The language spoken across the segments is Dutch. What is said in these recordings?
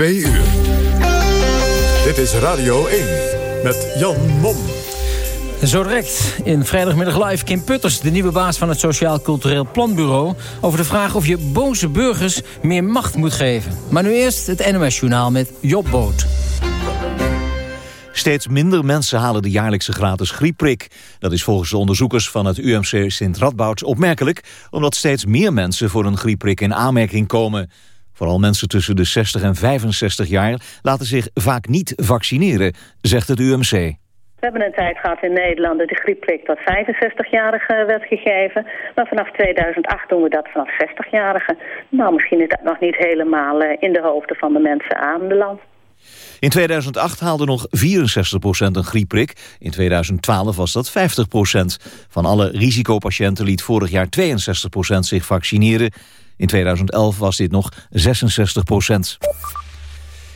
Twee uur. Dit is Radio 1 met Jan Mom. Zo direct in vrijdagmiddag live Kim Putters... de nieuwe baas van het Sociaal Cultureel Planbureau... over de vraag of je boze burgers meer macht moet geven. Maar nu eerst het NOS-journaal met Job Boot. Steeds minder mensen halen de jaarlijkse gratis griepprik. Dat is volgens de onderzoekers van het UMC Sint-Radboud opmerkelijk... omdat steeds meer mensen voor een griepprik in aanmerking komen. Vooral mensen tussen de 60 en 65 jaar laten zich vaak niet vaccineren, zegt het UMC. We hebben een tijd gehad in Nederland dat de griepprik tot 65-jarigen werd gegeven. Maar vanaf 2008 doen we dat vanaf 60-jarigen. Nou, misschien is dat nog niet helemaal eh, in de hoofden van de mensen aan de land. In 2008 haalde nog 64% een griepprik. In 2012 was dat 50% Van alle risicopatiënten liet vorig jaar 62% zich vaccineren. In 2011 was dit nog 66%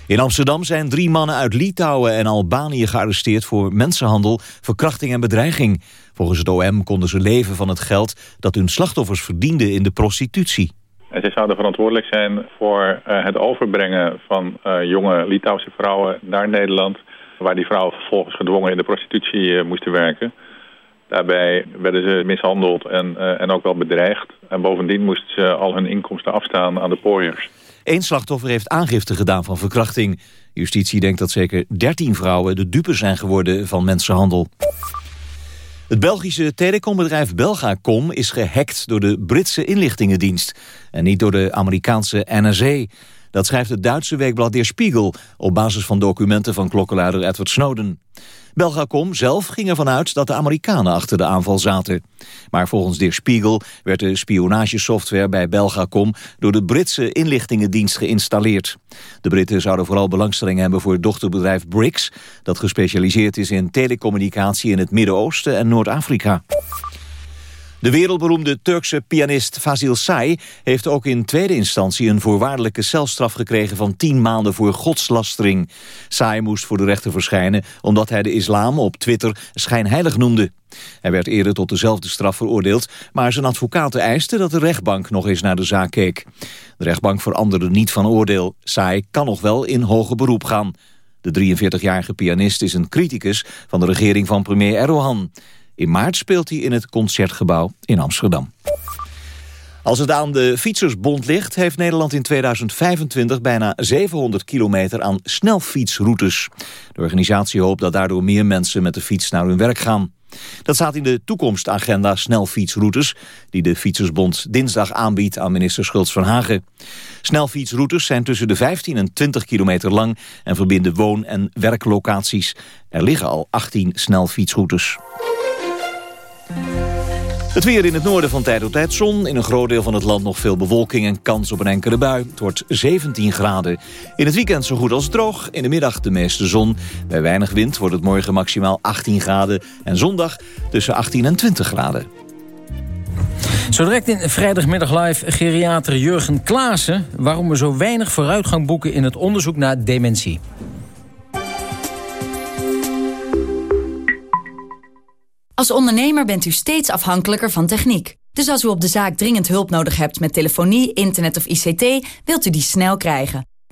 In Amsterdam zijn drie mannen uit Litouwen en Albanië gearresteerd voor mensenhandel, verkrachting en bedreiging. Volgens het OM konden ze leven van het geld dat hun slachtoffers verdienden in de prostitutie. En zij zouden verantwoordelijk zijn voor uh, het overbrengen van uh, jonge Litouwse vrouwen naar Nederland... waar die vrouwen vervolgens gedwongen in de prostitutie uh, moesten werken. Daarbij werden ze mishandeld en, en ook wel bedreigd. En bovendien moesten ze al hun inkomsten afstaan aan de pooiers. Eén slachtoffer heeft aangifte gedaan van verkrachting. Justitie denkt dat zeker 13 vrouwen de dupe zijn geworden van mensenhandel. Het Belgische telecombedrijf Belgacom is gehackt door de Britse inlichtingendienst en niet door de Amerikaanse NSA. Dat schrijft het Duitse weekblad Der Spiegel op basis van documenten van klokkenluider Edward Snowden. Belgacom zelf ging ervan uit dat de Amerikanen achter de aanval zaten. Maar volgens Der Spiegel werd de spionagesoftware bij Belgacom door de Britse inlichtingendienst geïnstalleerd. De Britten zouden vooral belangstelling hebben voor het dochterbedrijf BRICS, dat gespecialiseerd is in telecommunicatie in het Midden-Oosten en Noord-Afrika. De wereldberoemde Turkse pianist Fazil Say heeft ook in tweede instantie een voorwaardelijke celstraf gekregen van tien maanden voor godslastering. Say moest voor de rechter verschijnen omdat hij de islam op Twitter schijnheilig noemde. Hij werd eerder tot dezelfde straf veroordeeld, maar zijn advocaten eisten dat de rechtbank nog eens naar de zaak keek. De rechtbank veranderde niet van oordeel. Say kan nog wel in hoger beroep gaan. De 43-jarige pianist is een criticus van de regering van premier Erdogan. In maart speelt hij in het Concertgebouw in Amsterdam. Als het aan de Fietsersbond ligt, heeft Nederland in 2025 bijna 700 kilometer aan snelfietsroutes. De organisatie hoopt dat daardoor meer mensen met de fiets naar hun werk gaan. Dat staat in de toekomstagenda snelfietsroutes... die de Fietsersbond dinsdag aanbiedt aan minister Schultz van Hagen. Snelfietsroutes zijn tussen de 15 en 20 kilometer lang... en verbinden woon- en werklocaties. Er liggen al 18 snelfietsroutes. Het weer in het noorden van tijd tot tijd zon. In een groot deel van het land nog veel bewolking en kans op een enkele bui. Het wordt 17 graden. In het weekend zo goed als droog. In de middag de meeste zon. Bij weinig wind wordt het morgen maximaal 18 graden. En zondag tussen 18 en 20 graden. Zo direct in vrijdagmiddag live geriater Jurgen Klaassen... waarom we zo weinig vooruitgang boeken in het onderzoek naar dementie. Als ondernemer bent u steeds afhankelijker van techniek. Dus als u op de zaak dringend hulp nodig hebt met telefonie, internet of ICT... wilt u die snel krijgen.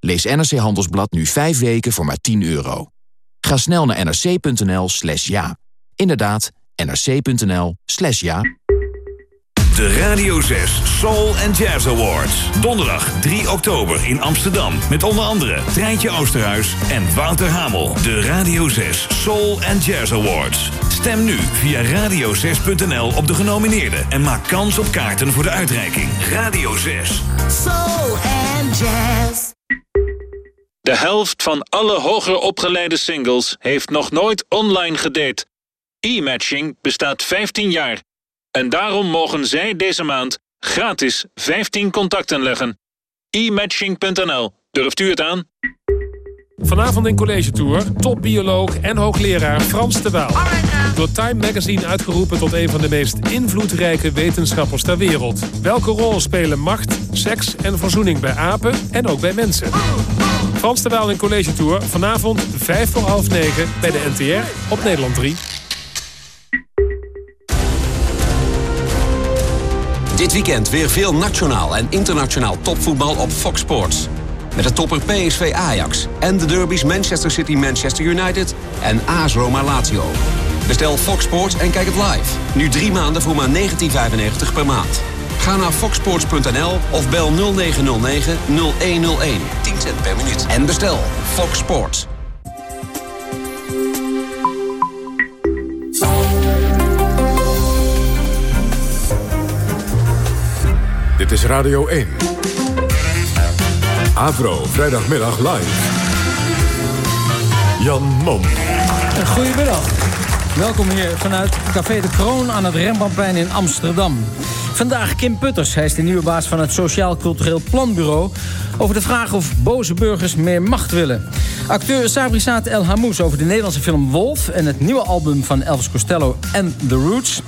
Lees NRC Handelsblad nu 5 weken voor maar 10 euro. Ga snel naar nrc.nl slash ja. Inderdaad, nrc.nl slash ja. De Radio 6 Soul and Jazz Awards. Donderdag 3 oktober in Amsterdam. Met onder andere Treintje Oosterhuis en Wouter Hamel. De Radio 6 Soul and Jazz Awards. Stem nu via radio6.nl op de genomineerden. En maak kans op kaarten voor de uitreiking. Radio 6. Soul and Jazz. De helft van alle hoger opgeleide singles heeft nog nooit online gedate. E-matching bestaat 15 jaar. En daarom mogen zij deze maand gratis 15 contacten leggen. e-matching.nl. Durft u het aan? Vanavond in College Tour, topbioloog en hoogleraar Frans de Waal. Door Time Magazine uitgeroepen tot een van de meest invloedrijke wetenschappers ter wereld. Welke rol spelen macht, seks en verzoening bij apen en ook bij mensen? Frans de Waal in College Tour, vanavond 5 voor half 9 bij de NTR op Nederland 3. Dit weekend weer veel nationaal en internationaal topvoetbal op Fox Sports. Met de topper PSV Ajax en de derbies Manchester City Manchester United en AS Roma Lazio. Bestel Fox Sports en kijk het live. Nu drie maanden voor maar 19,95 per maand. Ga naar foxsports.nl of bel 0909 0101. 10 cent per minuut. En bestel Fox Sports. Dit is Radio 1. Avro, vrijdagmiddag live. Jan Mom. Goedemiddag. Welkom hier vanuit Café de Kroon aan het Rembrandtplein in Amsterdam. Vandaag Kim Putters. Hij is de nieuwe baas van het Sociaal Cultureel Planbureau... over de vraag of boze burgers meer macht willen. Acteur Sabri Saad El Hamous over de Nederlandse film Wolf... en het nieuwe album van Elvis Costello en The Roots.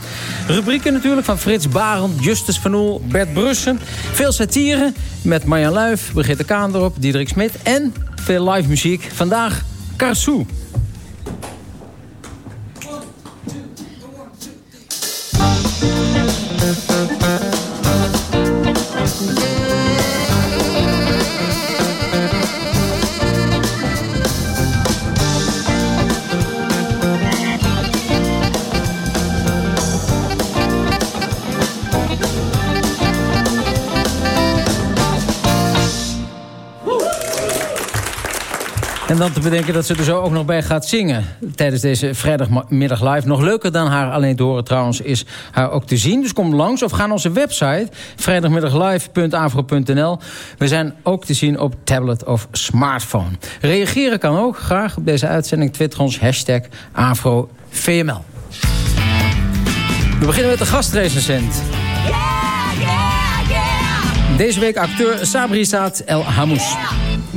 Rubrieken natuurlijk van Frits Barend, Justus van Oel, Bert Brussen. Veel satire met Marjan Luif, Brigitte Kaandorp, Diederik Smit... en veel live muziek. Vandaag Karsou. Dan te bedenken dat ze er zo ook nog bij gaat zingen... tijdens deze vrijdagmiddag live. Nog leuker dan haar alleen te horen trouwens is haar ook te zien. Dus kom langs of ga naar onze website... vrijdagmiddaglive.avro.nl. We zijn ook te zien op tablet of smartphone. Reageren kan ook graag op deze uitzending. Twitter ons hashtag AfroVML. We beginnen met de gastrecensent. Deze week acteur Sabri Saad El Hamous.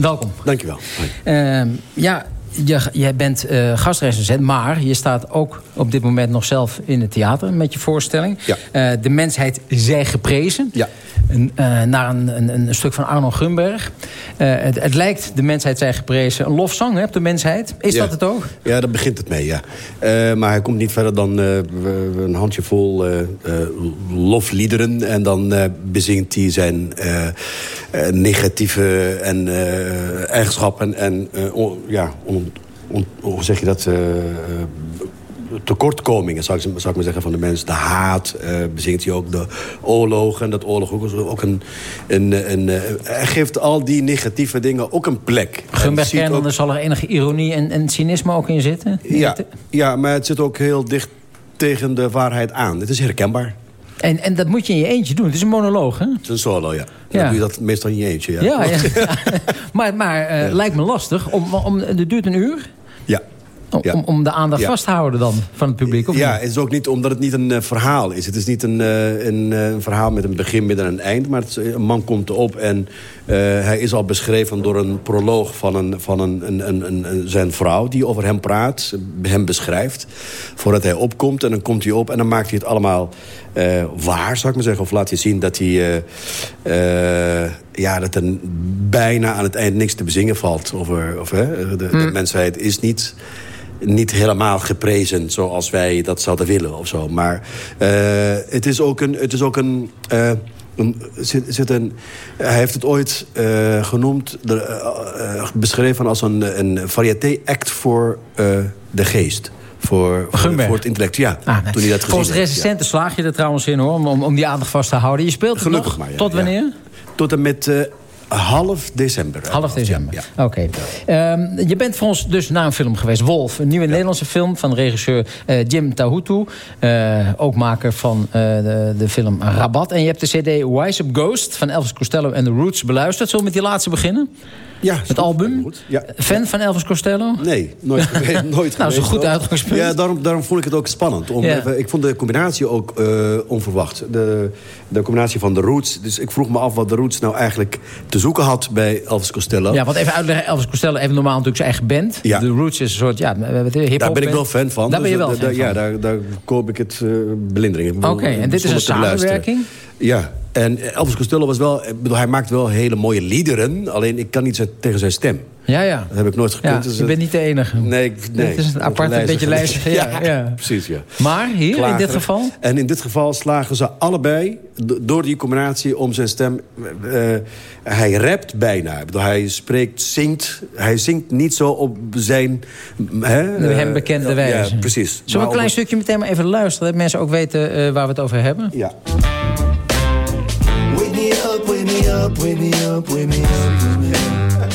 Welkom. Dankjewel. Uh, ja, je, jij bent uh, gastrecensent, maar je staat ook op dit moment nog zelf in het theater met je voorstelling. Ja. Uh, de mensheid zij geprezen. Ja. Een, uh, naar een, een, een, stuk van Arno Grunberg. Het, het, lijkt de mensheid zij geprezen een lofzang hè, op de mensheid. Is ja. dat het ook? Ja, daar begint het mee, ja. maar hij komt niet verder dan een handjevol lofliederen. En dan bezingt hij zijn negatieve en, eigenschappen en on, ja, on, on, hoe zeg je dat? Tekortkomingen, zou ik, zou ik maar zeggen, van de mensen. De haat, uh, bezingt hij ook de oorlogen. Dat oorlog ook, ook een... een, een uh, hij geeft al die negatieve dingen ook een plek. Gunberg kernel, ook... er zal er enige ironie en, en cynisme ook in zitten? Ja, ja, maar het zit ook heel dicht tegen de waarheid aan. Het is herkenbaar. En, en dat moet je in je eentje doen. Het is een monoloog, hè? Het is een solo, ja. ja. Dan doe je dat meestal in je eentje, ja. Ja, ja. maar maar uh, ja. lijkt me lastig. Om, om, het duurt een uur. Ja. Om, om de aandacht ja. vast te houden dan van het publiek? Of ja, niet? het is ook niet omdat het niet een uh, verhaal is. Het is niet een, uh, een, uh, een, verhaal met een begin, midden en een eind. Maar een man komt erop en hij is al beschreven door een proloog van, een, van een, een, een, zijn vrouw... die over hem praat, hem beschrijft, voordat hij opkomt. En dan komt hij op en dan maakt hij het allemaal waar, zou ik maar zeggen. Of laat hij zien dat hij... ja, dat er bijna aan het eind niks te bezingen valt. Over, of, de, de, Hmm. de mensheid is niet niet helemaal geprezen zoals wij dat zouden willen of zo. Maar uh, het is ook een... Het is ook een uh, een, zit, zit een, hij heeft het ooit uh, genoemd, beschreven als een, een variété-act voor de geest. Voor, voor, voor, het intellect, ja. Ah, nee. toen hij dat Volgens de resistenten ja. slaag je er trouwens in, hoor, om, om die aandacht vast te houden. Je speelt Gelukkig nog, maar, ja, tot wanneer? Ja. Tot en met half december. Half december, ja. oké. Okay. Um, je bent voor ons dus naar een film geweest, Wolf. Een nieuwe ja. Nederlandse film van regisseur uh, Jim Tahutu. Uh, ook maker van uh, de, de, film Rabat. En je hebt de cd Wise Up Ghost van Elvis Costello en The Roots beluisterd. Zullen we met die laatste beginnen? Ja, het album? Goed. Ja. Fan van Elvis Costello? Nee, nooit geweest. nooit nou, zo goed uitgangspunt. Ja, daarom, daarom vond ik het ook spannend. Om Ja. even, ik vond de combinatie ook uh, onverwacht. De, de combinatie van de Roots. Dus ik vroeg me af wat de Roots nou eigenlijk te zoeken had bij Elvis Costello. Ja, want even uitleggen. Elvis Costello heeft normaal natuurlijk zijn eigen band. Ja. De Roots is een soort, ja, hip Daar ben ik wel fan van. Daar ben je Dus, wel eh, fan Ja, daar, daar koop ik het uh, belindering. Oké, en dit is een samenwerking? Ja, en Elvis Costello was wel... Ik bedoel, hij maakt wel hele mooie liederen. Alleen ik kan niet tegen zijn stem. Ja, ja. Dat heb ik nooit Ja, gekund. dus je bent niet de enige. Nee, ik- nee. Het is een apart, een beetje lijzig. lijzig. Ja, ja. Precies, ja. Maar hier, in dit geval? En in dit geval slagen ze allebei do- door die combinatie om zijn stem... eh, hij rapt bijna. Ik bedoel, hij spreekt, zingt. Hij zingt niet zo op zijn... Hè, De eh, hem bekende ja, wijze. Ja, precies. Zullen we een klein stukje meteen maar even luisteren... dat mensen ook weten eh, waar we het over hebben? Ja. Me up, wake me up, wake me up, wake me up.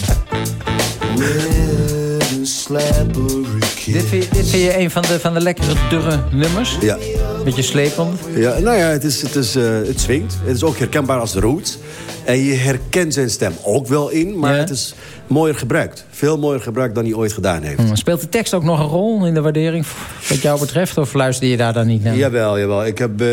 With a slappery kiss. Dit vind, je, dit vind je een van de, van de lekkere, durre nummers? Ja. Beetje slepend? Ja, nou ja, het, is, het, is, eh, het swingt. Het is ook herkenbaar als de roots. En je herkent zijn stem ook wel in, maar Ja. het is mooier gebruikt. Veel mooier gebruikt dan hij ooit gedaan heeft. Hm, Speelt de tekst ook nog een rol in de waardering wat jou betreft? Of luister je daar dan niet naar? Jawel, jawel. Ik heb, eh,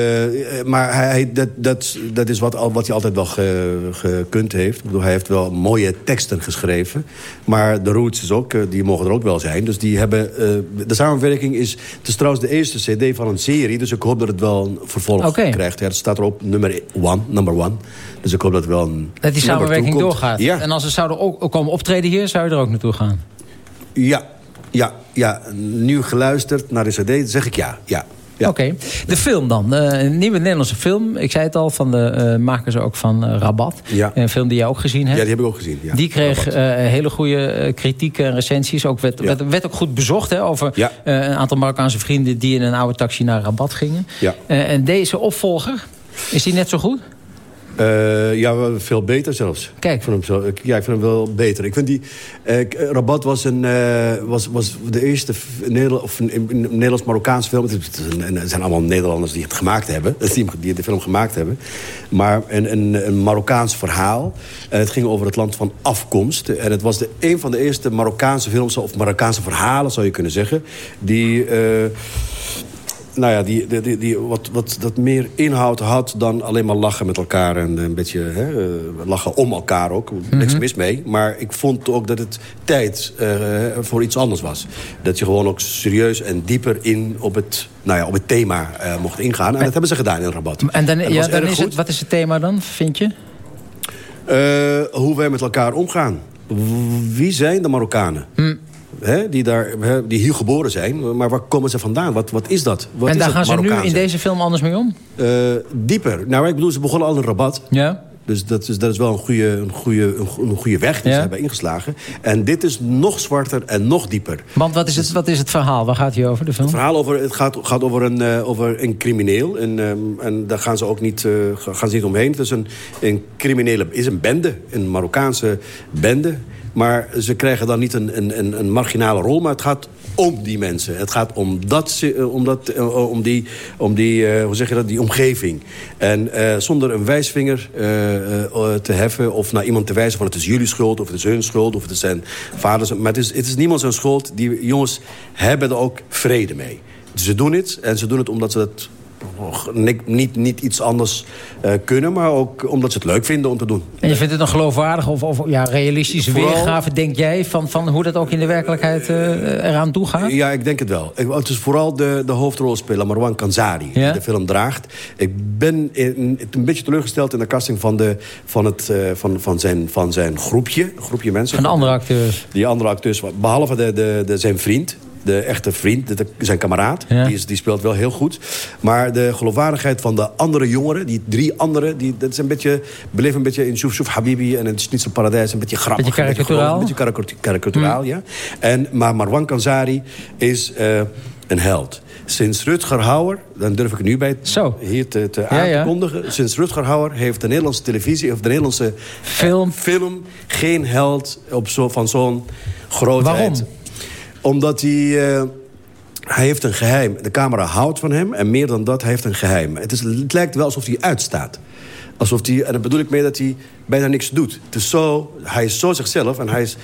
maar hij, hij- dat, dat, dat is wat, wat hij altijd wel ge- gekund heeft. Ik bedoel, hij heeft wel mooie teksten geschreven. Maar de roots is ook, eh, die mogen er ook wel zijn. Dus die hebben, eh, de samenwerking is... Het is trouwens de eerste cd van een serie. Dus ik hoop dat het wel een vervolg krijgt. Ja, het staat erop nummer one, number one. Dus ik hoop dat het wel een Dat die samenwerking doorgaat. Ja. En als ze zouden ook ook komen optreden hier, zou je er ook naartoe gaan? Ja, ja, ja. Nu geluisterd naar de cd, zeg ik ja. ja. ja. Oké. De film dan. Eh, een nieuwe Nederlandse film. Ik zei het al, van de eh, makers ook van eh, Rabat. Ja. Een film die jij ook gezien hebt. Ja, die heb ik ook gezien. Ja. die kreeg hele goede kritieken en recensies. Ook werd, werd, werd ook goed bezocht hè, over een aantal Marokkaanse vrienden... die in een oude taxi naar Rabat gingen. Ja. En deze opvolger, is die net zo goed? Eh, ja, veel beter zelfs. Kijk. Ik hem, zo, ja, ik vind hem wel beter. Ik vind die... eh, Rabat was, een, eh, was, was de eerste f- Nederla- of een- een Nederlands-Marokkaanse film. Het, zijn allemaal Nederlanders die het gemaakt hebben. Die, die de film gemaakt hebben. Maar een, een, een Marokkaans verhaal. En het ging over het land van afkomst. En het was de, een van de eerste Marokkaanse films... of Marokkaanse verhalen, zou je kunnen zeggen... die... eh, nou ja, die, die, die, wat, wat dat meer inhoud had dan alleen maar lachen met elkaar. En een beetje hè, eh, lachen om elkaar ook. Niks mis mee. Maar ik vond ook dat het tijd eh, voor iets anders was. Dat je gewoon ook serieus en dieper in op het, nou ja, op het thema eh, mocht ingaan. En dat hebben ze gedaan in Rabat. En dan, ja, dan is goed. het, wat is het thema dan, vind je? Eh, hoe wij met elkaar omgaan. Wie zijn de Marokkanen? Hm. Hè, die, daar, hè, die hier geboren zijn, maar waar komen ze vandaan? Wat, wat is dat? Wat en daar gaan ze nu in deze film anders mee om? Eh, dieper. Nou, ik bedoel, ze begonnen al in Rabat. Ja. Dus dat is, dat is wel een goede, een goede, een go- een goede weg die Ja. ze hebben ingeslagen. En dit is nog zwarter en nog dieper. Want wat is het, wat is het verhaal? Waar gaat hij over, de film? Het verhaal over, het gaat, gaat over, een, eh, over een crimineel. En, ehm, en daar gaan ze ook niet, eh, gaan ze niet omheen. Het is een, een criminele, is een bende, een Marokkaanse bende. Maar ze krijgen dan niet een, een, een marginale rol, maar het gaat om die mensen. Het gaat om, dat, eh, om, dat, eh, om die, om die, eh, hoe zeg je dat, die omgeving. En zonder een wijsvinger te heffen of naar iemand te wijzen van het is jullie schuld of het is hun schuld of het is zijn vaders. Maar het is, het is niemand zijn schuld. Die jongens hebben er ook vrede mee. Ze doen het en ze doen het omdat ze dat niet, niet, niet iets anders eh, kunnen... maar ook omdat ze het leuk vinden om te doen. En je vindt het een geloofwaardige of, of ja, realistische Vooral- weergave, denk jij... Van, van hoe dat ook in de werkelijkheid eh, eraan toe gaat? Ja, ik denk het wel. Ik- Het is vooral de, de hoofdrolspeler Marwan Kanzari Ja? die de film draagt. Ik ben in- een beetje teleurgesteld in de casting van, de, van, het, eh, van, van, zijn, van zijn groepje, groepje mensen. Van de andere acteurs. Die andere acteurs, behalve de, de, de, zijn vriend... De echte vriend, de- zijn kameraad, Ja. die, is, die speelt wel heel goed. Maar de geloofwaardigheid van de andere jongeren, die drie anderen... Die, dat is een beetje, beleven een beetje in Shouf Shouf Habibi en het Schnitzel Paradijs... een beetje grappig. Beetje een karikaturaal? Een beetje karikatu- karikaturaal, ja. En, maar Marwan Kanzari is eh, een held. Sinds Rutger Hauer, dan durf ik nu bij Zo. hier te, te Ja, ja. aankondigen... sinds Rutger Hauer heeft de Nederlandse televisie... of de Nederlandse eh, Film. film geen held op zo, van zo'n grootheid. Waarom? Omdat hij... eh, hij heeft een geheim. De camera houdt van hem. En meer dan dat, hij heeft een geheim. Het, is, het lijkt wel alsof hij uitstaat. Alsof hij, en dan bedoel ik mee dat hij bijna niks doet. Het is zo, hij is zo zichzelf en hij is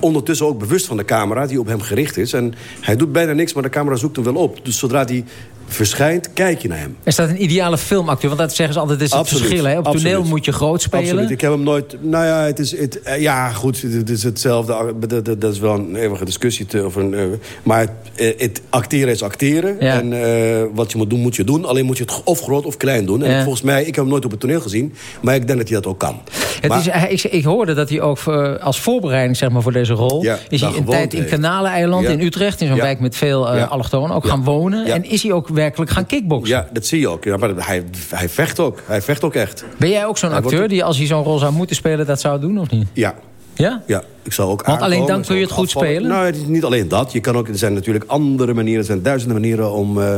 ondertussen ook bewust van de camera... die op hem gericht is. En hij doet bijna niks, maar de camera zoekt hem wel op. Dus zodra hij verschijnt, kijk je naar hem. Is dat een ideale filmacteur? Want dat zeggen ze altijd, is het Absoluut, verschil. Hè? Op absoluut. toneel moet je groot spelen. Absoluut. Ik heb hem nooit... Nou ja, het is, het, eh, ja goed, het is hetzelfde. Dat, dat, dat is wel een eeuwige discussie. Te, over een, eh, maar het, eh, het acteren is acteren. Ja. En eh, wat je moet doen, moet je doen. Alleen moet je het of groot of klein doen. En Ja. volgens mij, ik heb hem nooit op het toneel gezien. Maar ik denk dat hij dat ook kan. Het Maar- is, ik, ik hoorde dat hij ook eh, als voorbereiding zeg maar, voor deze rol... Ja, is hij een tijd in heeft. Kanaleneiland Ja. in Utrecht... in zo'n wijk met veel eh Ja. allochtonen ook gaan wonen. En is hij ook werkelijk gaan kickboksen? Ja, dat zie je ook. Ja, maar hij, hij vecht ook. Hij vecht ook echt. Ben jij ook zo'n wordt acteur die als hij zo'n rol zou moeten spelen... dat zou doen of niet? Ja. Ja? Ja, ik zou ook Want alleen dan kun je het goed afvallen. spelen? Nou, het is niet alleen dat. Je kan ook, er zijn natuurlijk andere manieren. Er zijn duizenden manieren om eh,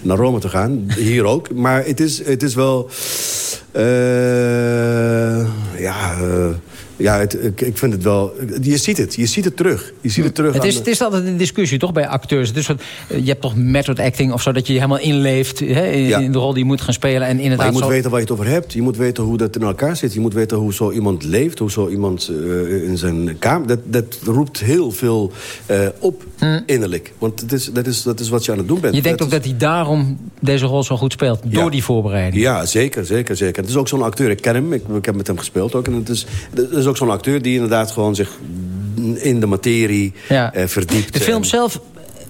naar Rome te gaan. Hier ook. Maar het is, het is wel... eh, ja, eh, ja het, ik, vind het wel... Je ziet het. Je ziet het terug. Je ziet het terug Het is, de- het is altijd een discussie, toch, bij acteurs. Wat, eh, je hebt toch method acting of zo... dat je je helemaal inleeft hè, in, Ja. in de rol die je moet gaan spelen. En Maar inderdaad je moet zo- weten waar je het over hebt. Je moet weten hoe dat in elkaar zit. Je moet weten hoe zo iemand leeft. Hoe zo iemand eh, in zijn kamer... Dat, dat roept heel veel eh, op innerlijk. Want het is, dat, is, dat is wat je aan het doen bent. Hm. je denkt ook is- dat hij daarom deze rol zo goed speelt. Door die voorbereiding. Ja, zeker, zeker, zeker. Het is ook zo'n acteur, ik ken hem, ik, ik heb met hem gespeeld ook. En het is, het is ook zo'n acteur die inderdaad gewoon zich in de materie Ja. eh, verdiept. De film En- zelf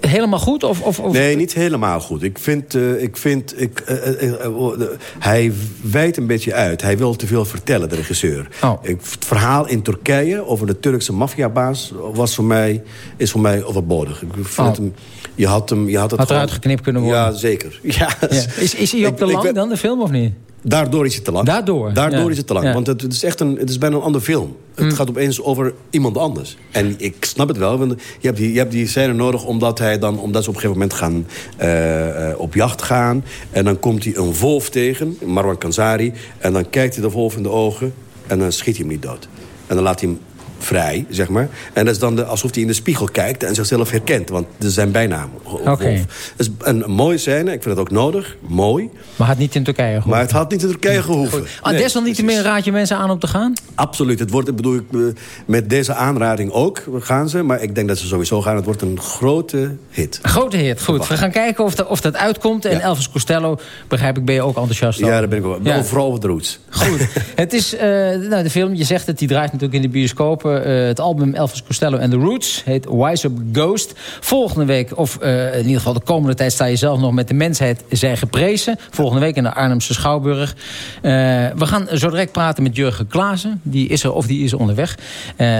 helemaal goed? Of, of, of... Nee, niet helemaal goed. Ik vind, eh, ik vind ik, eh, eh, eh, eh, de- hij wijdt een beetje uit. Hij wil te veel vertellen, de regisseur. Oh. Het verhaal in Turkije over de Turkse maffiabaas was voor mij, is voor mij overbodig. Ik vind Oh. hem, je had hem, je had het Had gewoon- eruit geknipt kunnen worden. Ja, zeker. Ja, Ja. Is, is hij te ik lang dan, de film, of niet? Daardoor is het te lang. Daardoor? Daardoor Ja. is het te lang. Ja. Want het, het is echt een, het is bijna een ander film. Het Mm. gaat opeens over iemand anders. En ik snap het wel. Want je hebt die, je hebt die scène nodig omdat, hij dan, omdat ze op een gegeven moment gaan, eh, eh, op jacht gaan. En dan komt hij een wolf tegen, Marwan Kanzari. En dan kijkt hij de wolf in de ogen en dan schiet hij hem niet dood. En dan laat hij hem vrij, zeg maar. En dat is dan de, alsof hij in de spiegel kijkt en zichzelf herkent. Want dat is zijn bijnaam. Wolf. Oké. Dat is een, een mooie scène. Ik vind het ook nodig. Mooi. Maar had niet in Turkije gehoord. Maar het had niet in Turkije gehoeven. Ah, Nee, desalniettemin raad je mensen aan om te gaan? Absoluut. Het wordt, ik bedoel, ik, eh, met deze aanrading ook gaan ze. Maar ik denk dat ze sowieso gaan. Het wordt een grote hit. Grote hit. Goed, we gaan kijken of, dat- of dat uitkomt. En Elvis Costello, begrijp ik, ben je ook enthousiast Ja, over. daar ben ik wel. Ja. wel Vooral wat roots. Goed. het is, eh, nou, de film, je zegt het, die draait natuurlijk in de bioscopen. Eh, het album Elvis Costello and the Roots heet Wise Up Ghost. Volgende week, of eh, in ieder geval de komende tijd... sta je zelf nog met de mensheid zij geprezen. Volgende week in de Arnhemse Schouwburg. Eh, we gaan zo direct praten met Jurgen Klaassen. Die is er of die is onderweg.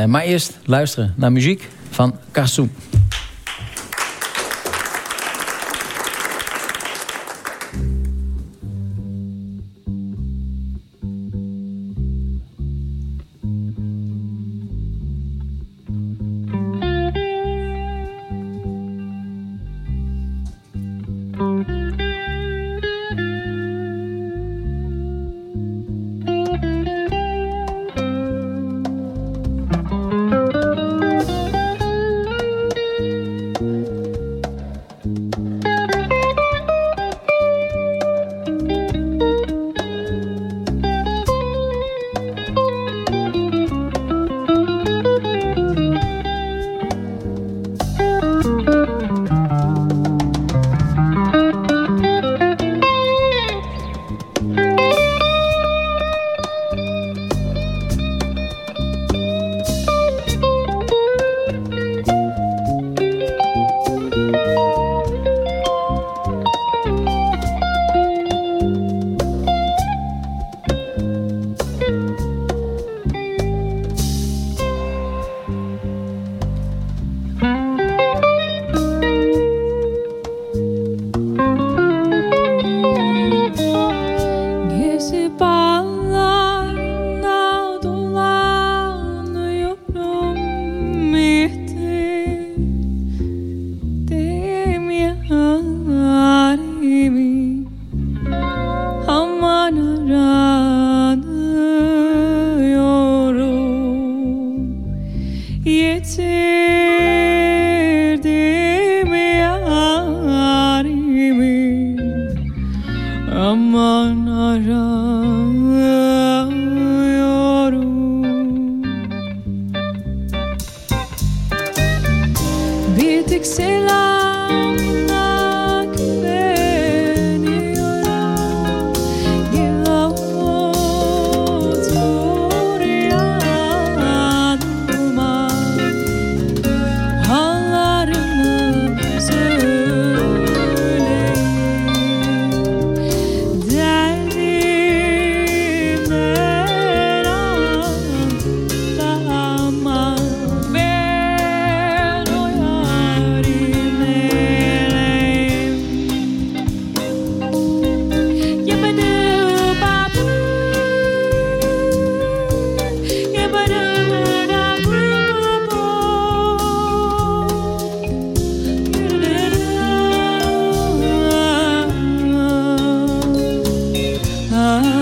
Maar eerst luisteren naar muziek van Karsoen. sana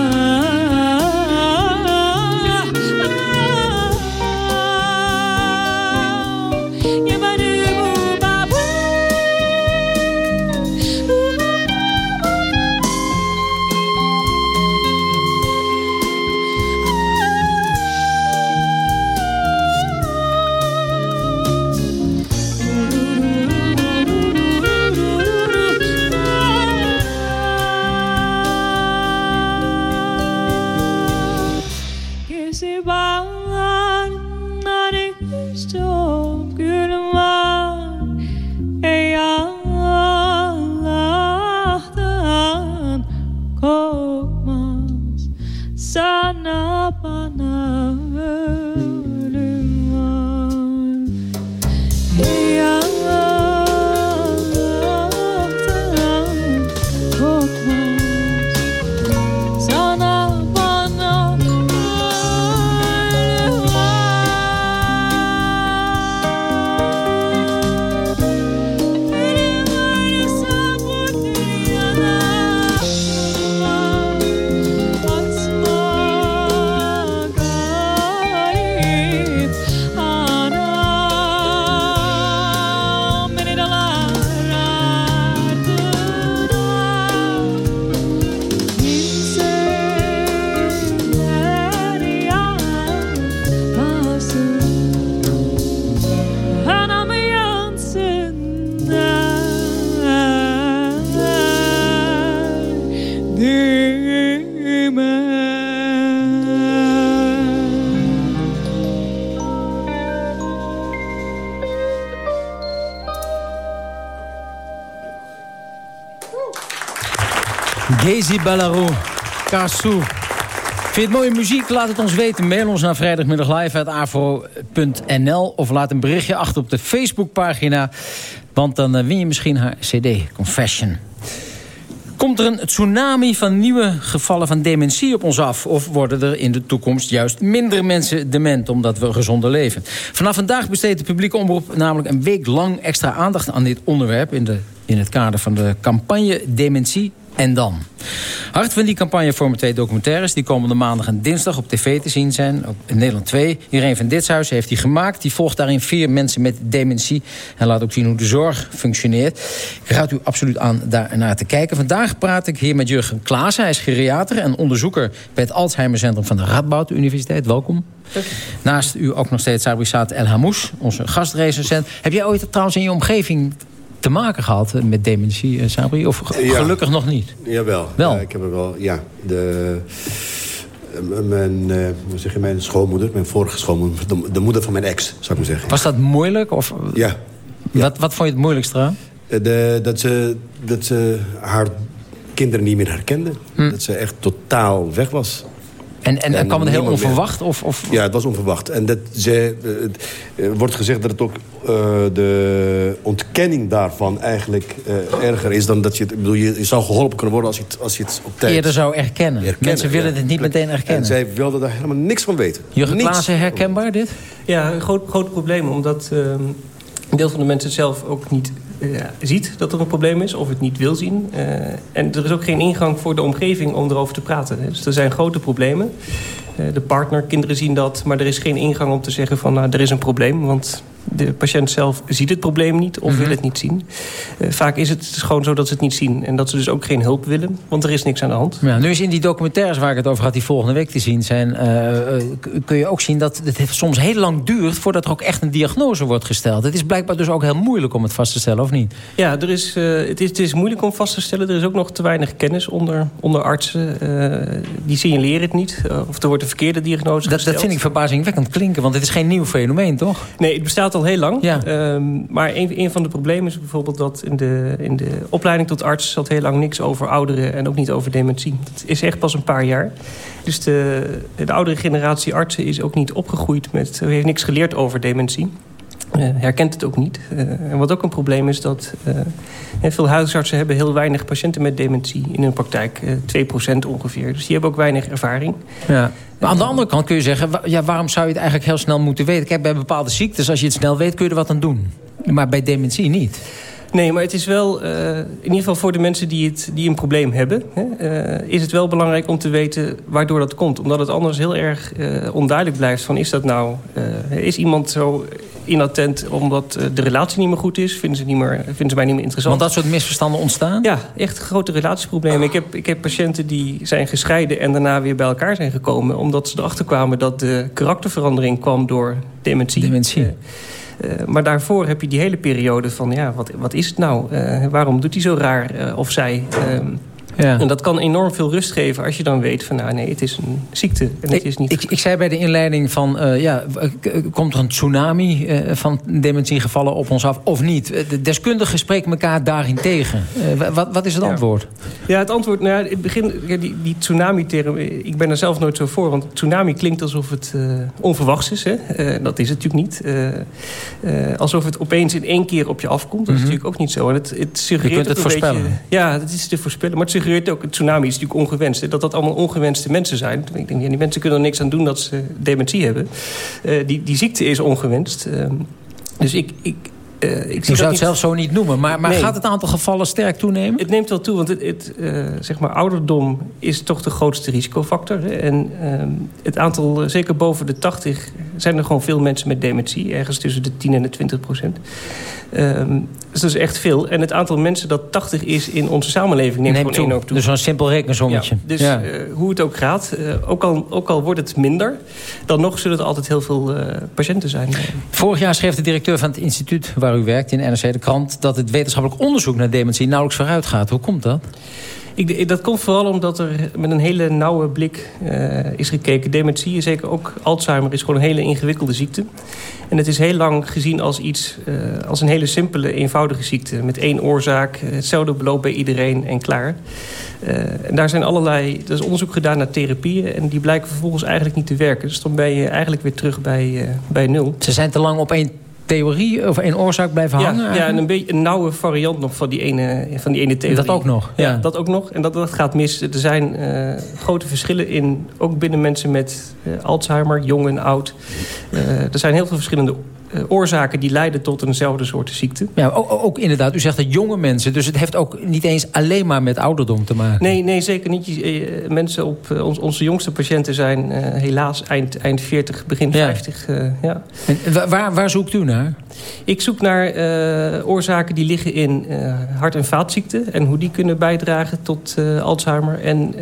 Daisy Ballaro, Kassou. Vind je het mooie muziek? Laat het ons weten. Mail ons naar vrijdagmiddaglive.avo.nl of laat een berichtje achter op de Facebookpagina. Want dan eh, win je misschien haar cd, Confession. Komt er een tsunami van nieuwe gevallen van dementie op ons af? Of worden er in de toekomst juist minder mensen dement... omdat we gezonder leven? Vanaf vandaag besteedt de publieke omroep namelijk een week lang extra aandacht aan dit onderwerp... in, de, in het kader van de campagne Dementie en dan. Hart van die campagne vormen twee documentaires... die komende maandag en dinsdag op tv te zien zijn. Op Nederland 2. Irene van Ditshuis heeft die gemaakt. Die volgt daarin vier mensen met dementie. En laat ook zien hoe de zorg functioneert. Ik raad u absoluut aan daar naar te kijken. Vandaag praat ik hier met Jurgen Klaassen. Hij is geriater en onderzoeker... bij het Alzheimercentrum van de Radboud Universiteit. Welkom. Naast u ook nog steeds Sabrisat El Hamous, onze gastrecensent. Heb jij ooit trouwens in je omgeving te maken gehad met dementie, eh, Sabri? Of Ja. gelukkig nog niet? Jawel. Wel? Ja, ik heb er wel, ja. De, eh, mijn, eh, hoe zeg je, mijn schoonmoeder, mijn vorige schoonmoeder... De, de moeder van mijn ex, zou ik maar zeggen. Was dat moeilijk? Of, Ja. Wat, wat vond je het moeilijkst eraan? De, dat, ze, dat ze haar kinderen niet meer herkende. Dat ze echt totaal weg was. En, en, kwam het heel onverwacht? Of, of... Ja, het was onverwacht. En dat ze, eh, het wordt gezegd dat het ook eh, de ontkenning daarvan eigenlijk eh, erger is dan dat je het... Ik bedoel, je, je zou geholpen kunnen worden als je het, als je het op tijd... Eerder zou erkennen. Herkennen, Mensen willen ja. het niet meteen erkennen. En zij wilde daar helemaal niks van weten. Jurgen. Klaassen, herkenbaar dit? Ja, een groot, groot probleem. Omdat ehm, een deel van de mensen zelf ook niet eh, ziet dat er een probleem is. Of het niet wil zien. Eh, en er is ook geen ingang voor de omgeving om erover te praten. Dus er zijn grote problemen. Eh, de partner, kinderen zien dat. Maar er is geen ingang om te zeggen van nou, er is een probleem. Want de patiënt zelf ziet het probleem niet of Mhm. wil het niet zien. Eh, vaak is het gewoon zo dat ze het niet zien. En dat ze dus ook geen hulp willen. Want er is niks aan de hand. Ja, nu is in die documentaires waar ik het over had... die volgende week te zien zijn... eh, eh, kun je ook zien dat het soms heel lang duurt... voordat er ook echt een diagnose wordt gesteld. Het is blijkbaar dus ook heel moeilijk om het vast te stellen, of niet? Ja, er is, het, is, het is moeilijk om vast te stellen. Er is ook nog te weinig kennis onder, onder artsen. Die signaleren het niet. of er wordt een verkeerde diagnose Dat, gesteld. dat vind ik verbazingwekkend klinken, want het is geen nieuw fenomeen, toch? Nee, het bestaat al heel lang. Ehm, maar een, een van de problemen is bijvoorbeeld dat in de, in de opleiding tot arts... zat heel lang niks over ouderen en ook niet over dementie. Dat is echt pas een paar jaar. Dus de, de oudere generatie artsen is ook niet opgegroeid met... heeft niks geleerd over dementie. Eh, herkent het ook niet. Eh, en wat ook een probleem is dat... eh, veel huisartsen hebben heel weinig patiënten met dementie in hun praktijk. eh 2% ongeveer. Dus die hebben ook weinig ervaring. Ja. Maar aan de andere kant kun je zeggen... Ja, waarom zou je het eigenlijk heel snel moeten weten? Kijk, bij bepaalde ziektes, als je het snel weet, kun je er wat aan doen. Maar bij dementie niet. Nee, maar het is wel, eh, in ieder geval voor de mensen die, het, die een probleem hebben... Hè, eh, is het wel belangrijk om te weten waardoor dat komt. Omdat het anders heel erg eh, onduidelijk blijft van... is dat nou, is iemand zo inattent omdat de relatie niet meer goed is? Vinden ze, niet meer, vinden ze mij niet meer interessant? Want dat soort misverstanden ontstaan? Ja, echt grote relatieproblemen. Ik heb, ik heb patiënten die zijn gescheiden en daarna weer bij elkaar zijn gekomen... omdat ze erachter kwamen dat de karakterverandering kwam door dementie. Dementie. Eh, maar daarvoor heb je die hele periode van, ja, wat, wat is het nou? Eh, waarom doet hij zo raar? eh, of zij? Ja. En dat kan enorm veel rust geven als je dan weet van, nou nee, het is een ziekte. En het is niet... Ik, ik zei bij de inleiding van, eh, ja, k- komt er een tsunami eh, van dementiegevallen op ons af of niet? Eh, De deskundigen spreken elkaar daarin tegen. Eh, wa- wat, wat is het antwoord? Ja, het antwoord, nou ja, het begin, die, die tsunami-term, eh, ik ben er zelf nooit zo voor. Want tsunami klinkt alsof het eh, onverwachts is. Hè? Eh, dat is het natuurlijk niet. Eh, eh, alsof het opeens in één keer op je afkomt. Dat is Mhm. natuurlijk ook niet zo. En het, het suggereert Je kunt het voorspellen. Beetje, ja, het is te voorspellen. Maar het suggereert ook, het tsunami is natuurlijk ongewenst. Hè? Dat dat allemaal ongewenste mensen zijn. Ik denk, ja, die mensen kunnen er niks aan doen dat ze dementie hebben. Eh, die, die ziekte is ongewenst. Ehm, dus ik... ik eh, ik zie Je zou het niet- zelf zo niet noemen, maar, maar Nee. gaat het aantal gevallen sterk toenemen? Het neemt wel toe, want het, het, eh, zeg maar, ouderdom is toch de grootste risicofactor. hè. En ehm, het aantal, zeker boven de 80, zijn er gewoon veel mensen met dementie. Ergens tussen de 10 en de 20 procent. Ehm, dus dat is echt veel. En het aantal mensen dat 80 is in onze samenleving neemt, Neemt gewoon toe. toe. Dus zo'n simpel rekensommetje. Ja, dus Ja. eh, hoe het ook gaat, eh, ook, al, ook al wordt het minder... dan nog zullen er altijd heel veel eh, patiënten zijn. Vorig jaar schreef de directeur van het instituut waar u werkt in NRC de krant... dat het wetenschappelijk onderzoek naar dementie nauwelijks vooruit gaat. Hoe komt dat? Ik, dat komt vooral omdat er met een hele nauwe blik eh, is gekeken. Dementie, en zeker ook Alzheimer, is gewoon een hele ingewikkelde ziekte. En het is heel lang gezien als iets, eh, als een hele simpele, eenvoudige ziekte. Met één oorzaak, eh, hetzelfde beloop bij iedereen en klaar. En daar zijn allerlei, er is onderzoek gedaan naar therapieën... en die blijken vervolgens eigenlijk niet te werken. Dus dan ben je eigenlijk weer terug bij, bij nul. Ze zijn te lang op één theorie of één oorzaak blijven hangen? Ja, ja, en een beetje een nauwe variant nog van die ene, van die ene theorie. Dat ook nog, ja. dat ook nog. En dat, dat gaat mis. Er zijn eh, grote verschillen in, ook binnen mensen met eh, Alzheimer, jong en oud. Eh, er zijn heel veel verschillende eh, oorzaken die leiden tot eenzelfde soort ziekte. Ja, ook, ook inderdaad, u zegt dat jonge mensen. Dus het heeft ook niet eens alleen maar met ouderdom te maken. Nee, nee zeker niet. Eh, mensen op, eh, ons, onze jongste patiënten zijn helaas eind, eind 40, begin 50. eh, ja. En waar, waar zoekt u naar? Ik zoek naar eh, oorzaken die liggen in eh, hart- en vaatziekten... en hoe die kunnen bijdragen tot eh, Alzheimer. En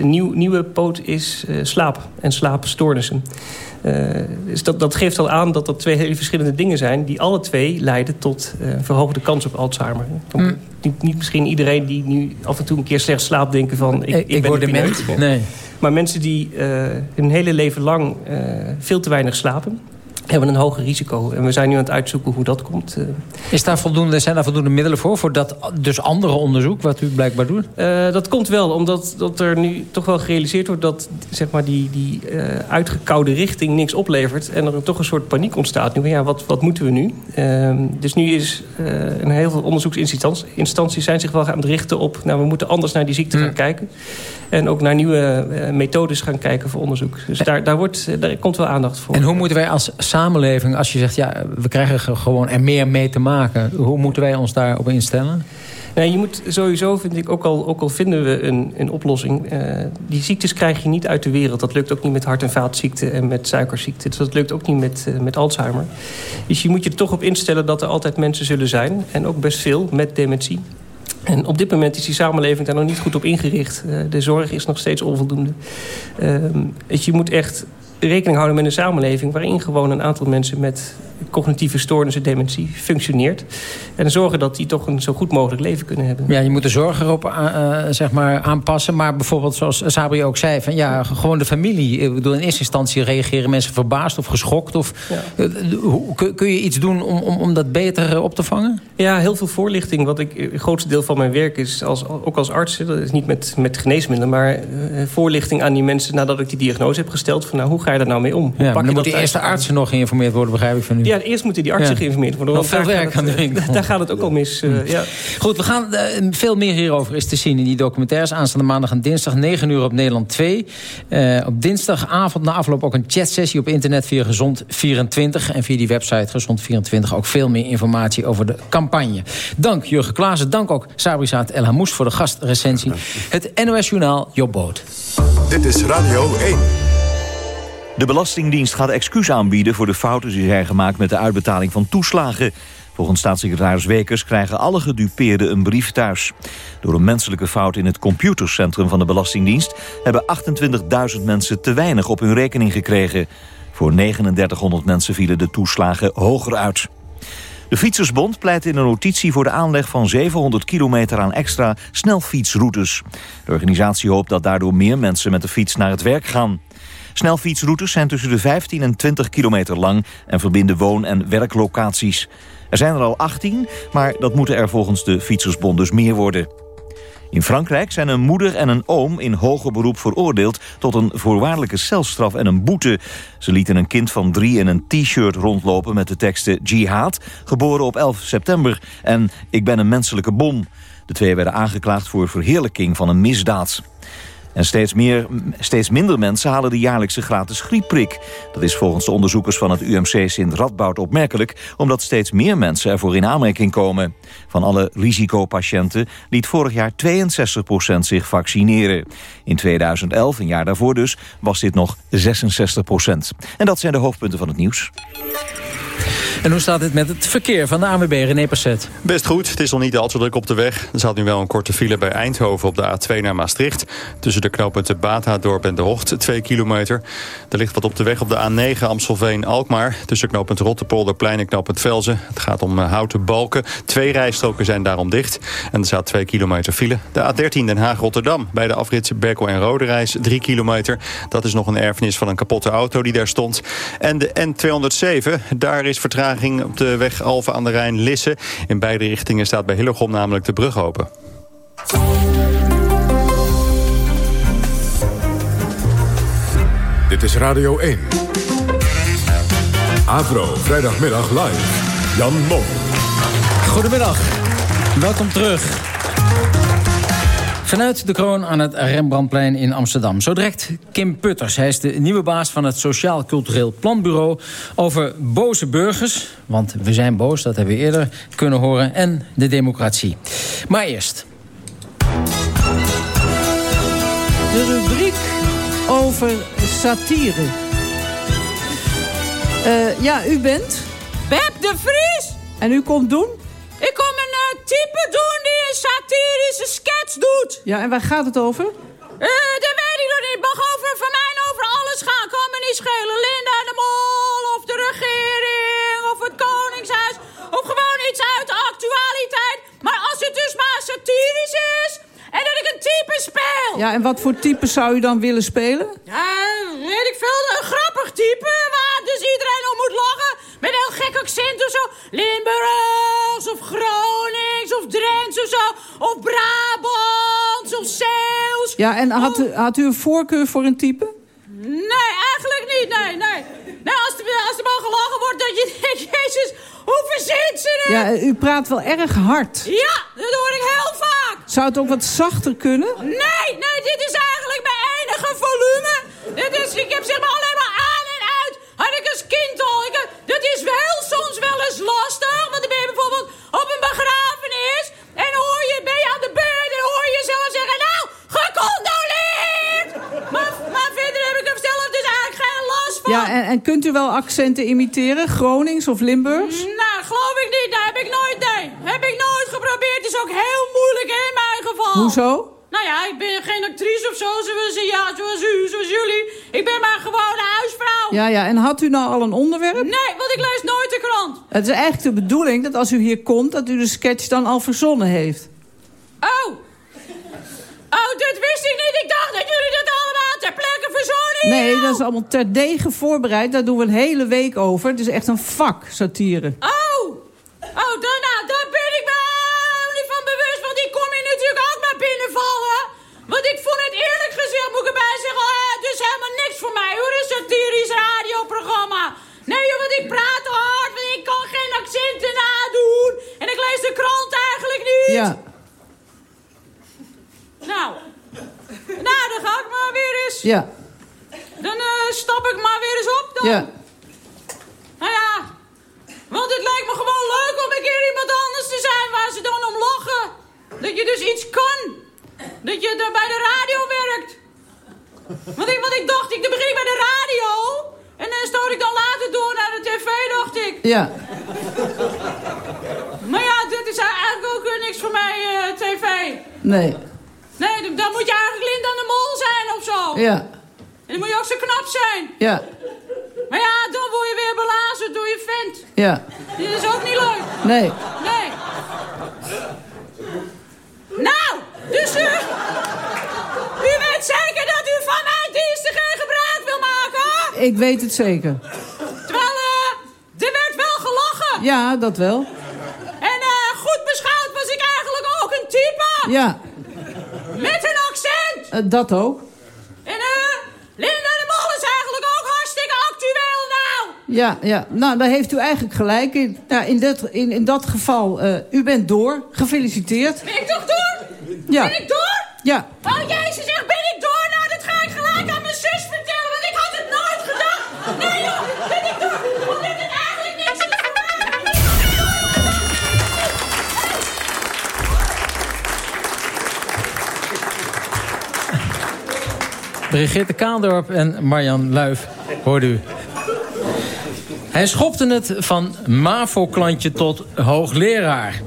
een nieuw, nieuwe poot is slaap en slaapstoornissen. Dus dat, dat geeft al aan dat dat twee hele verschillende dingen zijn... die alle twee leiden tot verhoogde kans op Alzheimer. Hm. niet, niet misschien iedereen die nu af en toe een keer slecht slaapt... denken van, ik, Ik- ik, ben word dement. Nee. Maar mensen die hun hele leven lang veel te weinig slapen... hebben een hoger risico. En we zijn nu aan het uitzoeken hoe dat komt. eh. Is daar voldoende, zijn daar voldoende middelen voor? Voor dat dus andere onderzoek wat u blijkbaar doet? Eh, dat komt wel, omdat dat er nu toch wel gerealiseerd wordt... dat zeg maar, die, die eh, uitgekoude richting niks oplevert... en er toch een soort paniek ontstaat. Nu, van, ja, wat, wat moeten we nu? Ehm, dus nu is een heel veel onderzoeksinstanties zijn zich wel gaan richten op... nou, we moeten anders naar die ziekte gaan kijken. En ook naar nieuwe eh, methodes gaan kijken voor onderzoek. Dus daar, daar, wordt, eh, daar komt wel aandacht voor. En hoe moeten wij als samenleving, als je zegt... ja, we krijgen ge- gewoon er meer mee te maken... hoe moeten wij ons daarop instellen? Nee, je moet sowieso, vind ik, ook al, ook al vinden we een, een oplossing... eh, die ziektes krijg je niet uit de wereld. Dat lukt ook niet met hart- en vaatziekten en met suikerziekten. Dus dat lukt ook niet met, met Alzheimer. Dus je moet je er toch op instellen dat er altijd mensen zullen zijn. En ook best veel met dementie. En op dit moment is die samenleving daar nog niet goed op ingericht. Eh, de zorg is nog steeds onvoldoende. Ehm, dus je moet echt rekening houden met een samenleving... waarin gewoon een aantal mensen met cognitieve stoornissen, dementie, functioneert. En zorgen dat die toch een zo goed mogelijk leven kunnen hebben. Ja, je moet de zorg erop eh, eh, zeg maar aanpassen. Maar bijvoorbeeld, zoals Sabri ook zei... Van, ja, gewoon de familie. Ik bedoel, in eerste instantie reageren mensen verbaasd of geschokt. Of, eh, hoe- kun, je iets doen om, om, om dat beter op te vangen? Ja, heel veel voorlichting. Wat ik, het grootste deel van mijn werk is, als, ook als arts... dat is niet met, met geneesmiddelen... maar voorlichting aan die mensen nadat ik die diagnose heb gesteld... van nou, hoe ga je daar nou mee om? Ja, dan moeten dat eerst de uit? artsen nog geïnformeerd worden, begrijp ik van u. Ja, eerst moeten die artsen Ja. geïnformeerd worden. Nog want veel daar werk gaat aan de eh, winkel. Daar gaat het ook al mis. eh, ja. Goed, we gaan eh, veel meer hierover is te zien in die documentaires. Aanstaande maandag en dinsdag, 9 uur op Nederland 2. Eh, op dinsdagavond na afloop ook een chatsessie op internet via Gezond24. En via die website Gezond24 ook veel meer informatie over de campagne. Dank Jurgen Klaassen, dank ook Sabrisaat El Hamous voor de gastrecensie. Het NOS Journaal, Job Boot. Dit is Radio 1. De Belastingdienst gaat excuus aanbieden voor de fouten die zijn gemaakt met de uitbetaling van toeslagen. Volgens staatssecretaris Wekers krijgen alle gedupeerden een brief thuis. Door een menselijke fout in het computercentrum van de Belastingdienst... hebben 28.000 mensen te weinig op hun rekening gekregen. Voor 3900 mensen vielen de toeslagen hoger uit. De Fietsersbond pleit in een notitie voor de aanleg van 700 kilometer aan extra snelfietsroutes. De organisatie hoopt dat daardoor meer mensen met de fiets naar het werk gaan. Snelfietsroutes zijn tussen de 15 en 20 kilometer lang en verbinden woon- en werklocaties. Er zijn er al 18, maar dat moeten er volgens de Fietsersbond dus meer worden. In Frankrijk zijn een moeder en een oom in hoger beroep veroordeeld... tot een voorwaardelijke celstraf en een boete. Ze lieten een kind van drie in een t-shirt rondlopen met de teksten... Jihad, geboren op 11 september, en Ik ben een menselijke bom. De twee werden aangeklaagd voor verheerlijking van een misdaad. En steeds, meer, steeds minder mensen halen de jaarlijkse gratis griepprik. Dat is volgens de onderzoekers van het UMC Sint Radboud opmerkelijk... omdat steeds meer mensen ervoor in aanmerking komen. Van alle risicopatiënten liet vorig jaar 62% zich vaccineren. In 2011, een jaar daarvoor dus, was dit nog 66% En dat zijn de hoofdpunten van het nieuws. En hoe staat het met het verkeer van de ANWB, René Passet? Best goed, het is nog niet al te druk op de weg. Er staat nu wel een korte file bij Eindhoven op de A2 naar Maastricht. Tussen de knooppunten Bata-dorp en De Hocht, 2 kilometer. Er ligt wat op de weg op de A9 Amstelveen-Alkmaar. Tussen knooppunt Rotterpolderplein en knooppunt Velzen. Het gaat om eh, houten balken. Twee rijstroken zijn daarom dicht. En er staat 2 kilometer file. De A13 Den Haag-Rotterdam bij de afrit Berkel en Roderijs, 3 kilometer. Dat is nog een erfenis van een kapotte auto die daar stond. En de N207, daar is vertraging op de weg Alphen aan de Rijn-Lisse. In beide richtingen staat bij Hillegom namelijk de brug open. Dit is Radio 1. Avro, vrijdagmiddag live. Jan Mom. Goedemiddag. Welkom terug. Vanuit de kroon aan het Rembrandtplein in Amsterdam. Zo direct Kim Putters. Hij is de nieuwe baas van het Sociaal Cultureel Planbureau... over boze burgers, want we zijn boos, dat hebben we eerder kunnen horen... en de democratie. Maar eerst... De rubriek over satire. Eh, ja, u bent? Beb de Vries! En u komt doen? Ik kom type doen die een satirische sketch doet. Ja, en waar gaat het over? Uh, dat weet ik nog niet. Mag over, van mij over alles gaan. Kan me niet schelen. Linda de Mol, of de regering, of het Koningshuis. Of gewoon iets uit de actualiteit. Maar als het dus maar satirisch is... En dat ik een type speel. Ja, en wat voor type zou u dan willen spelen? Ja, weet ik veel. Een grappig type waar dus iedereen om moet lachen. Met een heel gek accent of zo. Of Drents of zo. Of Brabants of Zeeuws. Ja, en had, u, had u een voorkeur voor een type? Nee, eigenlijk niet. Nee, nee. Nee, als er, als er maar gelachen wordt dat je denkt... Jezus, hoe verzint ze het? Ja, u praat wel erg hard. Ja, dat hoor ik heel vaak. Zou het ook wat zachter kunnen? Nee, nee, dit is eigenlijk mijn enige volume. Dit is, ik heb zeg maar alleen maar aan en uit. Had ik als kind al. Ik, dat is wel soms wel eens lastig. Want dan ben je bijvoorbeeld op een begrafenis. En hoor je, ben je aan de beurt en hoor je jezelf zeggen... Nou, gecondoleerd! Maar, maar verder heb ik er zelf dus eigenlijk geen last van. Ja, en, en kunt u wel accenten imiteren? Gronings of Limburgs? Nou, geloof ik niet. Dat heb ik nooit, nee. Heb ik nooit geprobeerd. Het is ook heel moeilijk in mijn geval. Hoezo? Nou ja, ik ben geen actrice of zo, zoals, ja, zoals u, zoals jullie. Ik ben maar een huisvrouw. Ja, ja, en had u nou al een onderwerp? Nee, want ik lees nooit de krant. Het is eigenlijk de bedoeling dat als u hier komt... dat u de sketch dan al verzonnen heeft. Oh. Oh, dat wist ik niet. Ik dacht dat jullie dat Nee, dat is allemaal terdege voorbereid. Daar doen we een hele week over. Het is echt een vak, satire. Oh. Oh, dan, nou, daar ben ik me niet van bewust. Want die kom je natuurlijk ook maar binnenvallen. Want ik vond het eerlijk gezegd, moet ik erbij zeggen... Oh, dus helemaal niks voor mij, hoor. Een satirisch radioprogramma. Nee, joh, want ik praat te hard. Want ik kan geen accenten nadoen. En ik lees de krant eigenlijk niet. Ja. Nou. Nou, dan ga ik maar weer eens. Ja. Dan uh, stap ik maar weer eens op dan. Ja. Nou ja. Want het lijkt me gewoon leuk om een keer iemand anders te zijn waar ze dan om lachen. Dat je dus iets kan. Dat je er bij de radio werkt. Want ik, want ik dacht, ik begin bij de radio. En dan stoot ik dan later door naar de tv, dacht ik. Ja. Maar ja, dit is eigenlijk ook niks voor mij, uh, tv. Nee. Nee, dan, dan moet je eigenlijk Linda de Mol zijn of zo. Ja. En dan moet je ook zo knap zijn. Ja. Maar ja, dan word je weer belazerd door je vent. Ja. Dit is ook niet leuk. Nee. Nee. Nou, dus u... U weet zeker dat u van mijn diensten geen gebruik wil maken? Ik weet het zeker. Terwijl, eh, er werd wel gelachen. Ja, dat wel. En eh, goed beschouwd was ik eigenlijk ook een type. Ja. Met een accent. Uh, dat ook. En eh, Linda de Mol is eigenlijk ook hartstikke actueel nou. Ja, ja. Nou, daar heeft u eigenlijk gelijk in. Nou, in, dat, in, in dat geval, uh, u bent door. Gefeliciteerd. Ben ik toch door? Ja. Ben ik door? Ja. Oh, jezus, zeg, ben ik door? Nou, dat ga ik gelijk aan mijn zus vertellen, want ik had het nooit gedacht. Nee, joh, ben ik door? Omdat het eigenlijk niks is voor mij. Brigitte Kaandorp en Marjan Luif, hoorde u. Hij schopte het van MAVO-klantje tot hoogleraar.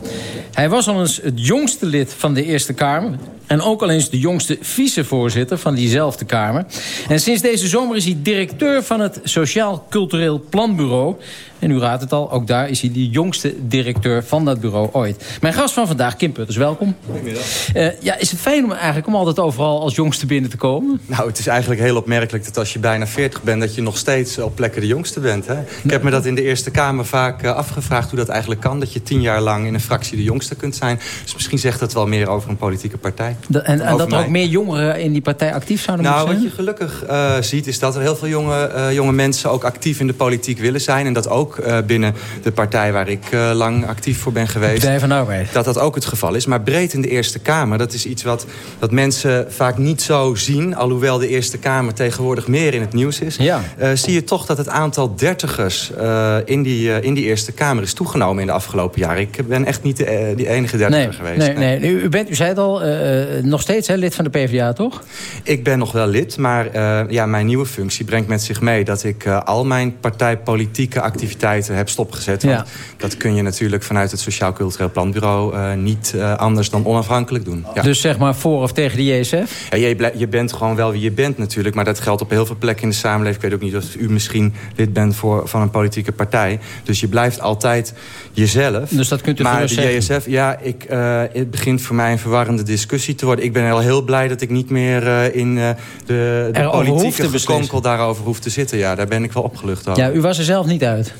Hij was al eens het jongste lid van de Eerste Kamer... en ook al eens de jongste vicevoorzitter van diezelfde Kamer. En sinds deze zomer is hij directeur van het Sociaal Cultureel Planbureau... En u raadt het al, ook daar is hij de jongste directeur van dat bureau ooit. Mijn gast van vandaag, Kim Putters, welkom. Goedemiddag. Uh, ja, is het fijn om eigenlijk om altijd overal als jongste binnen te komen? Nou, het is eigenlijk heel opmerkelijk dat als je bijna 40 bent... dat je nog steeds op plekken de jongste bent. Hè? Ik heb me dat in de Eerste Kamer vaak uh, afgevraagd hoe dat eigenlijk kan. Dat je tien jaar lang in een fractie de jongste kunt zijn. Dus misschien zegt dat wel meer over een politieke partij. En, en dat er ook meer jongeren in die partij actief zouden nou, moeten zijn? Nou, wat je gelukkig uh, ziet is dat er heel veel jonge, jonge mensen... ook actief in de politiek willen zijn. En dat ook uh, binnen de partij waar ik uh, lang actief voor ben geweest. Partij van de Arbeid. Dat dat ook het geval is. Maar breed in de Eerste Kamer, dat is iets wat, wat mensen vaak niet zo zien. Alhoewel de Eerste Kamer tegenwoordig meer in het nieuws is. Ja. Uh, zie je toch dat het aantal dertigers in, die, in die Eerste Kamer is toegenomen in de afgelopen jaren. Ik ben echt niet de, die enige dertiger nee, geweest. Nee, nee. nee. U, bent, u zei het al, nog steeds hè, lid van de PvdA, toch? Ik ben nog wel lid, maar ja, mijn nieuwe functie brengt met zich mee... dat ik al mijn partijpolitieke activiteiten heb stopgezet. Ja. Dat kun je natuurlijk vanuit het Sociaal Cultureel Planbureau... Uh, niet uh, anders dan onafhankelijk doen. Ja. Dus zeg maar voor of tegen de JSF? Ja, je, je, bent gewoon wel wie je bent natuurlijk. Maar dat geldt op heel veel plekken in de samenleving. Ik weet ook niet of u misschien lid bent voor, van een politieke partij. Dus je blijft altijd jezelf. Dus dat kunt u Maar de zeggen. JSF, ja, ik, uh, het begint voor mij een verwarrende discussie te worden. Ik ben al heel blij dat ik niet meer in de, de politieke geskonkel daarover hoef te zitten. Ja, daar ben ik wel opgelucht over. Ja, u was er zelf niet uit.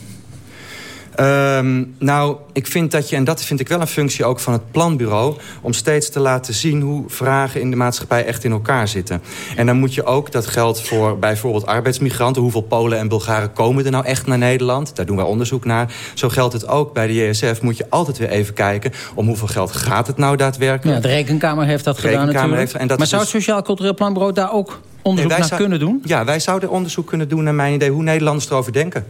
Um, nou, ik vind dat je, en dat vind ik wel een functie ook van het planbureau... om steeds te laten zien hoe vragen in de maatschappij echt in elkaar zitten. En dan moet je ook, dat geldt voor bijvoorbeeld arbeidsmigranten... hoeveel Polen en Bulgaren komen er nou echt naar Nederland? Daar doen wij onderzoek naar. Zo geldt het ook bij de JSF. Moet je altijd weer even kijken om hoeveel geld gaat het nou daadwerkelijk. Ja, de Rekenkamer heeft dat de gedaan Rekenkamer natuurlijk. Heeft, en dat maar zou het Sociaal Cultureel Planbureau daar ook onderzoek Nee, naar kunnen doen? Ja, wij zouden onderzoek kunnen doen naar mijn idee... hoe Nederlanders erover denken.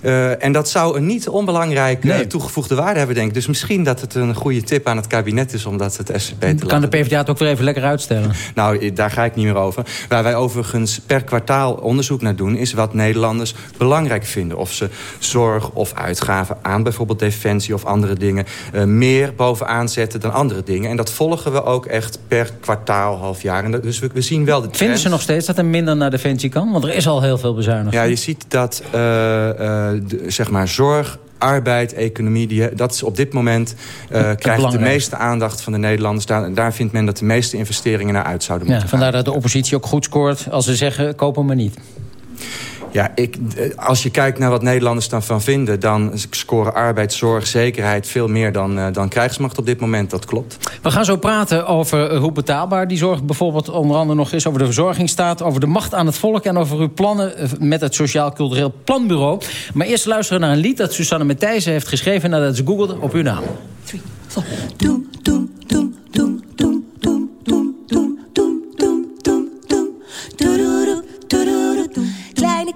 Uh, en dat zou een niet onbelangrijke Nee. toegevoegde waarde hebben, denk ik. Dus misschien dat het een goede tip aan het kabinet is... om dat het SCP te Kan de PvdA het ook weer even lekker uitstellen? nou, daar ga ik niet meer over. Waar wij overigens per kwartaal onderzoek naar doen... is wat Nederlanders belangrijk vinden. Of ze zorg of uitgaven aan bijvoorbeeld defensie of andere dingen... eh, meer bovenaan zetten dan andere dingen. En dat volgen we ook echt per kwartaal, half jaar. En dat, dus we, we zien wel de Vinden ze nog steeds dat er minder naar defensie kan? Want er is al heel veel bezuinigd. Ja, je ziet dat eh, eh, de- zeg maar zorg, arbeid, economie... Die, dat is op dit moment eh, krijgt de meeste aandacht van de Nederlanders. Daar, daar vindt men dat de meeste investeringen naar uit zouden Ja, moeten gaan. vandaar dat de oppositie ook goed scoort als ze zeggen, koop hem maar niet. Ja, ik, eh, als je kijkt naar wat Nederlanders daarvan vinden... dan scoren arbeid, zorg, zekerheid veel meer dan, eh, dan krijgsmacht op dit moment. Dat klopt. We gaan zo praten over eh, hoe betaalbaar die zorg bijvoorbeeld onder andere nog is. Over de verzorgingsstaat, over de macht aan het volk... en over uw plannen met het Sociaal Cultureel Planbureau. Maar eerst luisteren naar een lied dat Susanne Matthijssen heeft geschreven... nadat ze googelde op uw naam.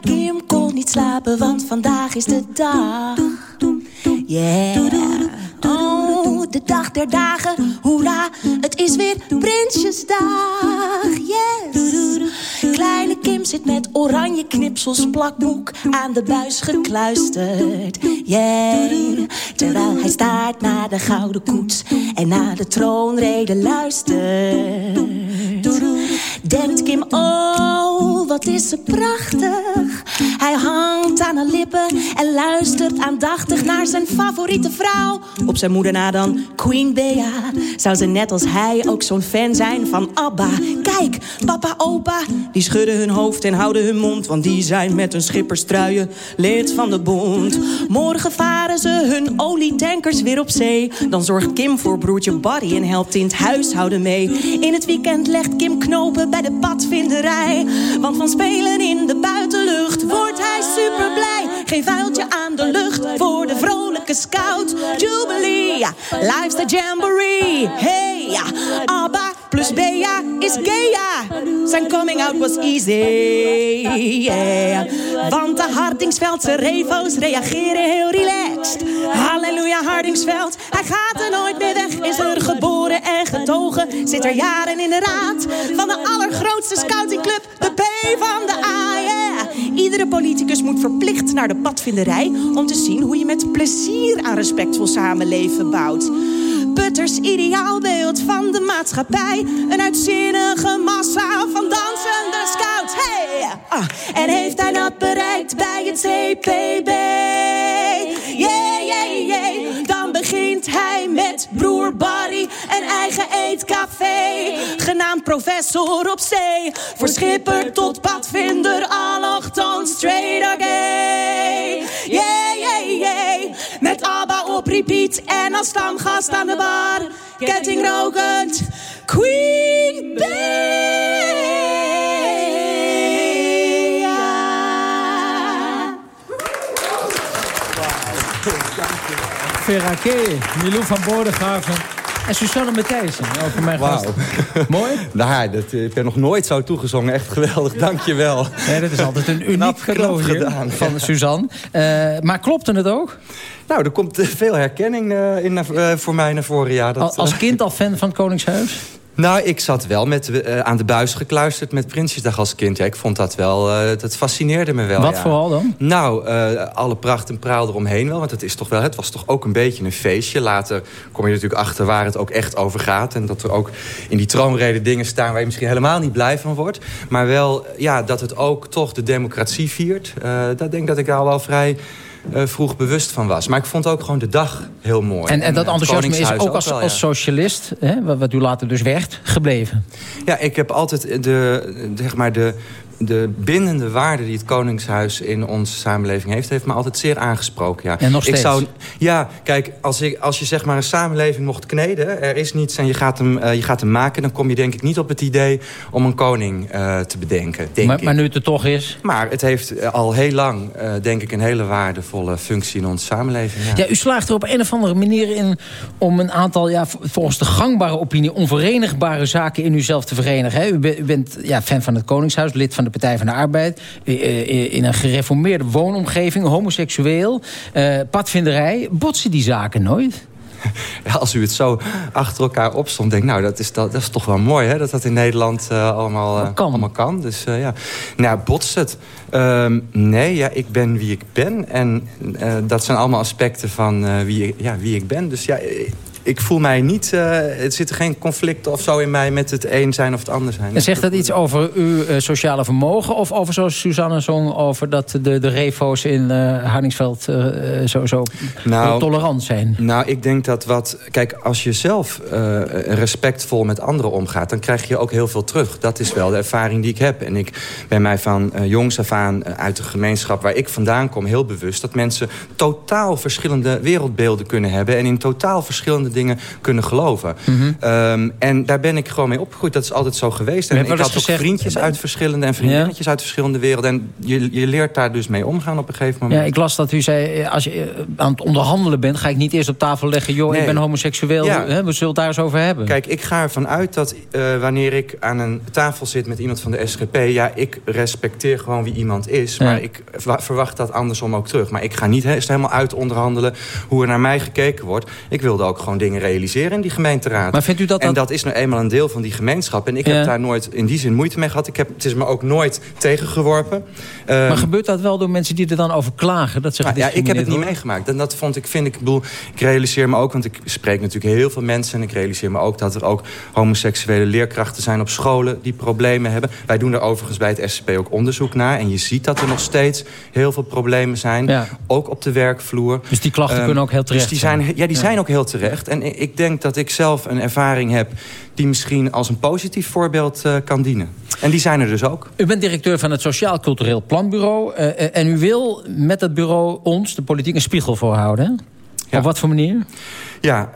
Kim kon niet slapen, want vandaag is de dag. Yeah. Oh, de dag der dagen. Hoera, het is weer Prinsjesdag. Yes. Kleine Kim zit met oranje knipsels plakboek aan de buis gekluisterd. Yeah. Terwijl hij staart naar de gouden koets en naar de troonrede luistert. Denkt Kim, oh, wat is ze prachtig. Hij hangt aan haar lippen en luistert aandachtig naar zijn favoriete vrouw. Op zijn moeder na dan Queen Bea. Zou ze net als hij ook zo'n fan zijn van ABBA? Kijk, papa, opa, die schudden hun hoofd en houden hun mond. Want die zijn met hun schipperstruien lid van de bond. Morgen varen ze hun olietankers weer op zee. Dan zorgt Kim voor broertje Barry en helpt in het huishouden mee. In het weekend legt Kim knopen bij de padvinderij. Want van spelen in de buitenlucht wordt hij super blij. Geen vuiltje aan de lucht voor de vrolijke scout. Jubilee, the jamboree. Hey, Abba plus Bea is Gea. Zijn coming out was easy. Want de Hardingsveldse revo's reageren heel relaxed. Halleluja, Hardingsveld. Hij gaat er nooit meer weg. Is er geboren en getogen. Zit er jaren in de raad van de allergrootste scoutingclub. De P van de A, Iedere politicus moet verplicht naar de padvinderij... om te zien hoe je met plezier aan respectvol samenleven bouwt. Putters ideaalbeeld van de maatschappij. Een uitzinnige massa van dansende scouts. Hey! Ah, en heeft hij dat bereikt bij het CPB? Yeah, yeah, yeah. Dan begint hij met broer Barry een eigen eetcafé. Genaamd Professor op zee. Voor schipper tot padvinder, allochtoon, straight gay. En als stamgast aan de bar. Kettingrokend, Queen Bea. Vera K, Milou van Bodegraven en Susanne Matthijssen over mijn gast. Mooi? Nou, dat heb je nog nooit zo toegezongen. Echt geweldig, dankjewel. Nee, dat is altijd een uniek cadeau gedaan, van Suzanne. Eh, maar klopte het ook? Nou, er komt eh, veel herkenning eh, in, eh, voor mij naar voren. Ja, dat, Al- Als eh, kind al fan van het Koningshuis? Nou, ik zat wel met, eh, aan de buis gekluisterd met Prinsjesdag als kind. Ja, ik vond dat wel, eh, dat fascineerde me wel. Wat ja. vooral dan? Nou, eh, alle pracht en praal eromheen wel. Want het, is toch wel, het was toch ook een beetje een feestje. Later kom je natuurlijk achter waar het ook echt over gaat. En dat er ook in die troonrede dingen staan... waar je misschien helemaal niet blij van wordt. Maar wel ja, dat het ook toch de democratie viert. Dat denk dat ik daar al wel vrij... eh, vroeg bewust van was. Maar ik vond ook gewoon de dag heel mooi. En, en dat enthousiasme is ook als, wel, ja. als socialist, hè, wat, wat u later dus werd, gebleven. Ja, ik heb altijd de- zeg maar de, de bindende waarde die het Koningshuis in onze samenleving heeft... heeft me altijd zeer aangesproken, ja. En nog Ik steeds? ja, kijk, als, ik, als je zeg maar een samenleving mocht kneden... er is niets en je gaat, hem, eh, je gaat hem maken... dan kom je denk ik niet op het idee om een koning eh, te bedenken, denk Maar, ik. maar nu het er toch is... Maar het heeft eh, al heel lang, denk ik, een hele waardevolle functie in onze samenleving. Ja. Ja, u slaagt er op een of andere manier in om een aantal, ja, volgens de gangbare opinie, onverenigbare zaken in uzelf te verenigen. Hè? U, be- u bent ja, fan van het Koningshuis, lid van de Partij van de Arbeid. In een gereformeerde woonomgeving, homoseksueel, eh, padvinderij. Botsen die zaken nooit? Ja, als u het zo achter elkaar opstond, denk ik, nou, dat is, dat, dat is toch wel mooi, hè? Dat dat in Nederland eh, allemaal, eh, allemaal kan. Dus ja. Nou, botst het? Ehm, nee, ja, ik ben wie ik ben. En dat zijn allemaal aspecten van wie, ik- ja, wie ik ben. Dus ja, ik- voel mij niet... eh er zitten geen conflicten of zo in mij met het een zijn of het ander zijn. En zegt dat iets over uw eh, sociale vermogen? Of over, zoals Suzanne zong, over dat de, de refo's in eh Harningsveld zo, zo Nou, tolerant zijn? Nou, ik denk dat wat... Kijk, als je zelf respectvol met anderen omgaat... dan krijg je ook heel veel terug. Dat is wel de ervaring die ik heb. En ik ben mij van jongs af aan uit de gemeenschap waar ik vandaan kom... heel bewust dat mensen totaal verschillende wereldbeelden kunnen hebben... en in totaal verschillende dingen kunnen geloven. Mhm. Ehm, en daar ben ik gewoon mee opgegroeid. Dat is altijd zo geweest. En ik had ook gezegd- vriendjes uit verschillende... en vriendinnetjes uit verschillende werelden. En je, je leert daar dus mee omgaan op een gegeven moment. Ja, ik las dat u zei, eh, als je eh, aan het onderhandelen bent... ga ik niet eerst op tafel leggen, joh, ik ben homoseksueel. Ja. Hè, we zullen het daar eens over hebben. Kijk, ik ga ervan uit dat eh, wanneer ik aan een tafel zit met iemand van de SGP... ja, ik respecteer gewoon wie iemand is. Ja. Maar ik wa- verwacht dat andersom ook terug. Maar ik ga niet he- helemaal uit onderhandelen hoe er naar mij gekeken wordt. Ik wilde ook gewoon dingen realiseren in die gemeenteraad. Maar vindt u dat en dat- is nou eenmaal een deel van die gemeenschap. En ik Ja. heb daar nooit in die zin moeite mee gehad. Ik heb, het is me ook nooit tegengeworpen. Ehm, maar gebeurt dat wel door mensen die er dan over klagen? Dat ze nou, ja, ik heb het niet meegemaakt. En dat vond ik, vind ik, ik bedoel, ik realiseer me ook, want ik spreek natuurlijk heel veel mensen. En ik realiseer me ook dat er ook homoseksuele leerkrachten zijn op scholen die problemen hebben. Wij doen er overigens bij het SCP ook onderzoek naar. En je ziet dat er nog steeds heel veel problemen zijn. Ja. Ook op de werkvloer. Dus die klachten Ehm, kunnen ook heel terecht Dus die zijn, ja, die Ja. zijn ook heel terecht. En ik- denk dat ik zelf een ervaring heb die misschien als een positief voorbeeld eh, kan dienen. En die zijn er dus ook. U bent directeur van het Sociaal Cultureel Planbureau. eh, eh, en u wil met dat bureau ons, de politiek, een spiegel voorhouden. hè? Op wat voor manier? Ja,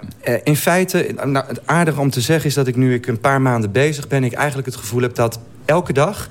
in feite, nou, het aardige om te zeggen is dat ik nu ik een paar maanden bezig ben... ik eigenlijk het gevoel heb dat elke dag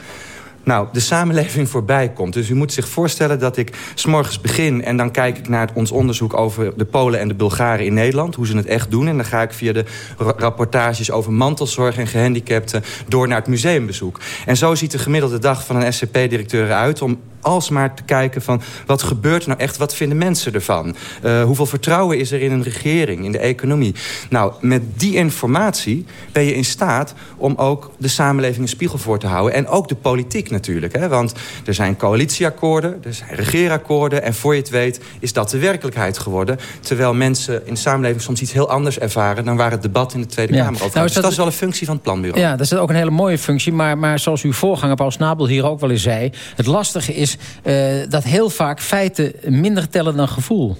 nou, de samenleving voorbij komt. Dus u moet zich voorstellen dat ik s'morgens begin... en dan kijk ik naar het, ons onderzoek over de Polen en de Bulgaren in Nederland... hoe ze het echt doen. En dan ga ik via de ra- rapportages over mantelzorg en gehandicapten... door naar het museumbezoek. En zo ziet de gemiddelde dag van een SCP-directeur eruit... om alsmaar te kijken van wat gebeurt nou echt, wat vinden mensen ervan? Eh, hoeveel vertrouwen is er in een regering, in de economie? Nou, met die informatie ben je in staat om ook de samenleving een spiegel voor te houden. En ook de politiek natuurlijk. Hè? Want er zijn coalitieakkoorden, er zijn regeerakkoorden... en voor je het weet is dat de werkelijkheid geworden. Terwijl mensen in de samenleving soms iets heel anders ervaren... dan waar het debat in de Tweede Ja. Kamer over gaat. Nou, dus dat- dat is wel een functie van het planbureau. Ja, dat is ook een hele mooie functie. Maar, maar zoals uw voorganger Paul Snabel hier ook wel eens zei... het lastige is eh, dat heel vaak feiten minder tellen dan gevoel.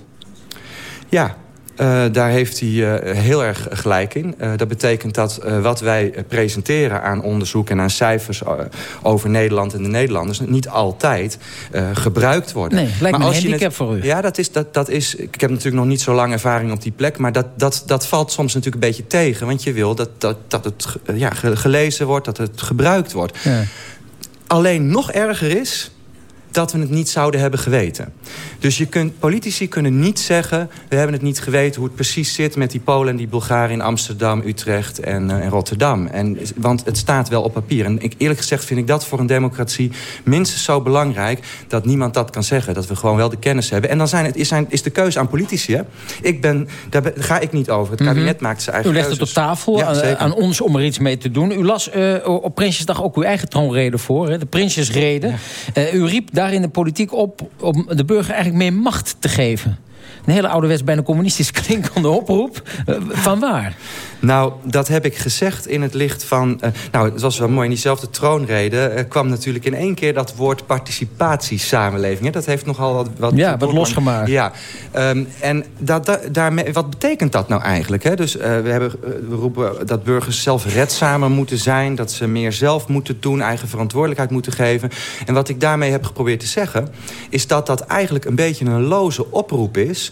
Ja, eh, daar heeft hij eh, heel erg gelijk in. Eh, dat betekent dat wat wij presenteren aan onderzoek en aan cijfers over Nederland en de Nederlanders niet altijd gebruikt worden. Nee, lijkt me een als je handicap het- voor u. Ja, dat is, dat, dat is, ik heb natuurlijk nog niet zo lang ervaring op die plek, maar dat, dat, dat valt soms natuurlijk een beetje tegen. Want je wil dat, dat, dat het ja, ge- gelezen wordt, dat het gebruikt wordt. Ja. Alleen nog erger is dat we het niet zouden hebben geweten. Dus je kunt, politici kunnen niet zeggen... we hebben het niet geweten hoe het precies zit... met die Polen en die Bulgaren in Amsterdam, Utrecht en, eh, en Rotterdam. En, want het staat wel op papier. En ik, eerlijk gezegd vind ik dat voor een democratie minstens zo belangrijk... dat niemand dat kan zeggen. Dat we gewoon wel de kennis hebben. En dan zijn het, is, zijn, is de keuze aan politici. Hè? Ik ben, daar ga ik niet over. Het kabinet maakt zijn eigen Mhm. U legt het op tafel Ja, aan, ons om er iets mee te doen. U las eh, op Prinsjesdag ook uw eigen troonrede voor, hè, de Prinsjesrede. Eh, u riep daarin de politiek op om de burger eigenlijk meer macht te geven. Een hele ouderwets, bijna communistisch klinkende oproep. Eh, van waar? Nou, dat heb ik gezegd in het licht van... eh, nou, het was wel mooi, in diezelfde troonrede... kwam natuurlijk in één keer dat woord participatiesamenleving. Hè? Dat heeft nogal wat... wat Ja, wat losgemaakt. Ja, ehm, en dat, daarmee, wat betekent dat nou eigenlijk? Hè? Dus eh, we, hebben, we roepen dat burgers zelfredzamer moeten zijn... dat ze meer zelf moeten doen, eigen verantwoordelijkheid moeten geven. En wat ik daarmee heb geprobeerd te zeggen... is dat dat eigenlijk een beetje een loze oproep is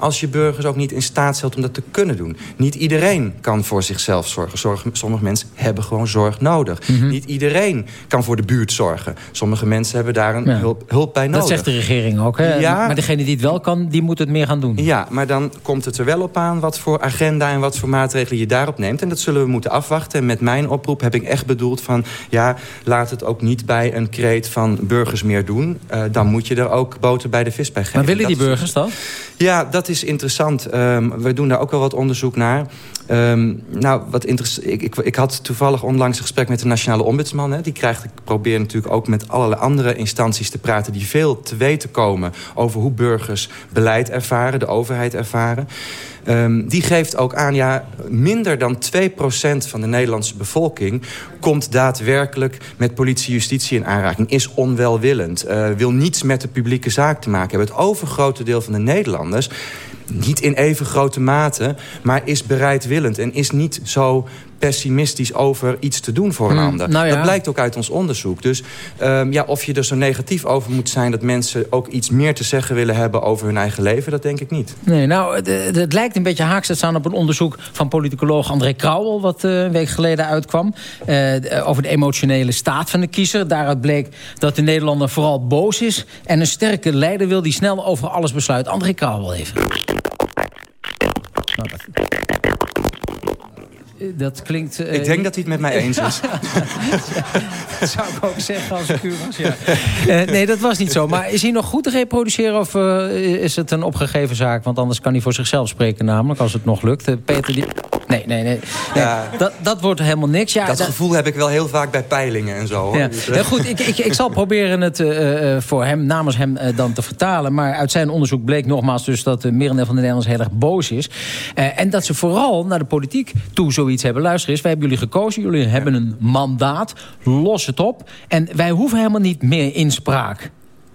als je burgers ook niet in staat stelt om dat te kunnen doen. Niet iedereen kan voor zichzelf zorgen. Zorg- Sommige mensen hebben gewoon zorg nodig. Mhm. Niet iedereen kan voor de buurt zorgen. Sommige mensen hebben daar een Ja. hulp, hulp bij nodig. Dat zegt de regering ook. Hè? Ja. Maar degene die het wel kan, die moet het meer gaan doen. Ja, maar dan komt het er wel op aan wat voor agenda en wat voor maatregelen je daarop neemt. En dat zullen we moeten afwachten. En met mijn oproep heb ik echt bedoeld van... ja, laat het ook niet bij een kreet van burgers meer doen. Eh, dan moet je er ook boter bij de vis bij geven. Maar willen die burgers dat? Ja, dat is interessant. Ehm, we doen daar ook wel wat onderzoek naar. Ehm, nou, wat. Ik, ik, ik had toevallig onlangs een gesprek met de nationale ombudsman. Hè. Die krijgt, ik probeer natuurlijk ook met allerlei andere instanties te praten... die veel te weten komen over hoe burgers beleid ervaren, de overheid ervaren. Ehm, die geeft ook aan, ja, minder dan 2% van de Nederlandse bevolking... komt daadwerkelijk met politie justitie in aanraking. Is onwelwillend. eh, wil niets met de publieke zaak te maken hebben. Het overgrote deel van de Nederlanders... niet in even grote mate, maar is bereidwillend... en is niet zo pessimistisch over iets te doen voor een Hmm, ander. nou ja. Dat blijkt ook uit ons onderzoek. Dus ehm, ja, of je er zo negatief over moet zijn... dat mensen ook iets meer te zeggen willen hebben over hun eigen leven... dat denk ik niet. Nee, nou, het, lijkt een beetje haaks te staan op een onderzoek van politicoloog André Krauwel... wat eh, een week geleden uitkwam, eh, over de emotionele staat van de kiezer. Daaruit bleek dat de Nederlander vooral boos is... en een sterke leider wil die snel over alles besluit. André Krauwel even. Nou, dat... Dat klinkt... eh, Ik denk dat hij het met mij eens is. dat zou ik ook zeggen als ik u was, ja. Eh, nee, dat was niet zo. Maar is hij nog goed te reproduceren of eh, is het een opgegeven zaak? Want anders kan hij voor zichzelf spreken namelijk, als het nog lukt. Peter, die... Nee, nee, nee. nee. Dat, dat wordt helemaal niks. Ja, dat dat- gevoel heb ik wel heel vaak bij peilingen en zo. Hoor. ja. Dus, Ja, goed, ik, ik, ik zal proberen het voor hem, namens hem dan te vertalen. Maar uit zijn onderzoek bleek nogmaals dus dat de merendeel van de Nederlanders heel erg boos is. En dat ze vooral naar de politiek toe zoiets hebben. Luister eens, wij hebben jullie gekozen. Jullie hebben een mandaat. Los het op. En wij hoeven helemaal niet meer inspraak.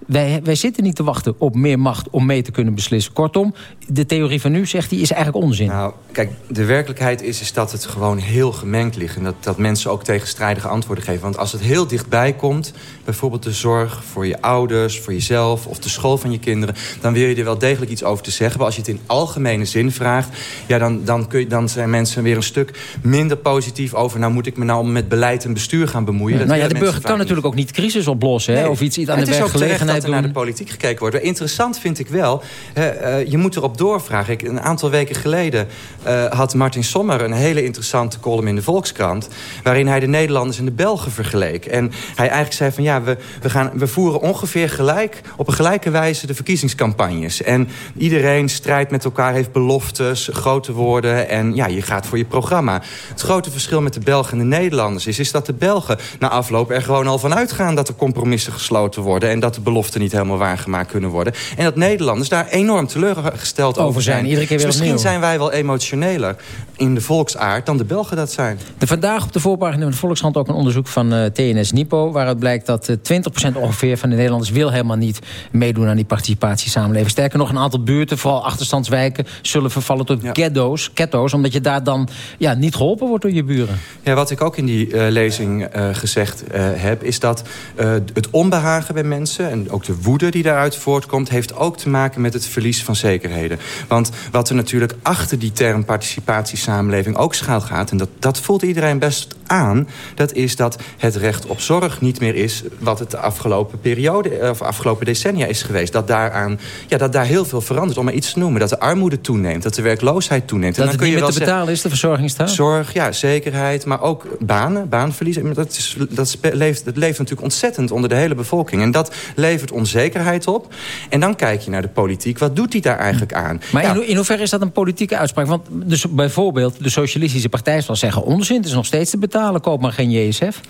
Wij, wij zitten niet te wachten op meer macht om mee te kunnen beslissen. Kortom, de theorie van nu, zegt hij, is eigenlijk onzin. Nou, kijk, de werkelijkheid is, is dat het gewoon heel gemengd ligt. En dat, dat mensen ook tegenstrijdige antwoorden geven. Want als het heel dichtbij komt, bijvoorbeeld de zorg voor je ouders, voor jezelf... of de school van je kinderen, dan wil je er wel degelijk iets over te zeggen. Maar als je het in algemene zin vraagt... Ja, dan, dan, kun je, dan zijn mensen weer een stuk minder positief over... nou moet ik me nou met beleid en bestuur gaan bemoeien. Dat nou ja, de burger kan natuurlijk ook niet crisis oplossen. Hè? Of iets, iets aan de werkgelegenheid beleid er naar de politiek gekeken wordt. Interessant vind ik wel, hè, eh, je moet erop doorvragen. Ik, een aantal weken geleden eh, had Martin Sommer een hele interessante column in de Volkskrant... waarin hij de Nederlanders en de Belgen vergeleek. En hij eigenlijk zei van ja, we, we, gaan, we voeren ongeveer gelijk... op een gelijke wijze de verkiezingscampagnes. En iedereen strijdt met elkaar, heeft beloftes, grote woorden... en ja, je gaat voor je programma. Het grote verschil met de Belgen en de Nederlanders is... is dat de Belgen na afloop er gewoon al van uitgaan... dat er compromissen gesloten worden... en dat de beloften niet helemaal waargemaakt kunnen worden. En dat Nederlanders daar enorm teleurgesteld over, Over zijn, zijn. iedere keer weer dus misschien opnieuw. zijn wij wel emotioneler in de volksaard... dan de Belgen dat zijn. De vandaag op de voorpagina van de Volkskrant ook een onderzoek van eh, TNS Nipo... waaruit blijkt dat eh, 20% ongeveer van de Nederlanders wil helemaal niet meedoen aan die participatiesamenleving. Sterker nog, een aantal buurten, vooral achterstandswijken... zullen vervallen tot ghetto's, ghetto's, omdat je daar dan ja, niet geholpen wordt door je buren. Ja, wat ik ook in die eh, lezing eh, gezegd eh, heb... is dat eh, het onbehagen bij mensen en ook de woede die daaruit voortkomt... heeft ook te maken met het verlies van zekerheden. Want wat er natuurlijk achter die term participatiesamenleving ook schuil gaat... en dat, dat voelt iedereen best aan... dat is dat het recht op zorg niet meer is... wat het de afgelopen periode eh, of afgelopen decennia is geweest. Dat, daaraan, ja, dat daar heel veel verandert, om maar iets te noemen. Dat de armoede toeneemt, dat de werkloosheid toeneemt. Dat En dan kun je te wel zeggen- betalen is, de verzorgingsstaat? Zorg, ja, zekerheid, maar ook banen, baanverlies. Dat, is, dat, leeft, dat leeft natuurlijk ontzettend onder de hele bevolking. En dat levert onzekerheid op. En dan kijk je naar de politiek. Wat doet die daar eigenlijk aan? Maar Ja, in, ho- in hoeverre is dat een politieke uitspraak? Want dus bijvoorbeeld de Socialistische Partij zal zeggen... onzin, het is nog steeds te betalen, koop maar geen JSF.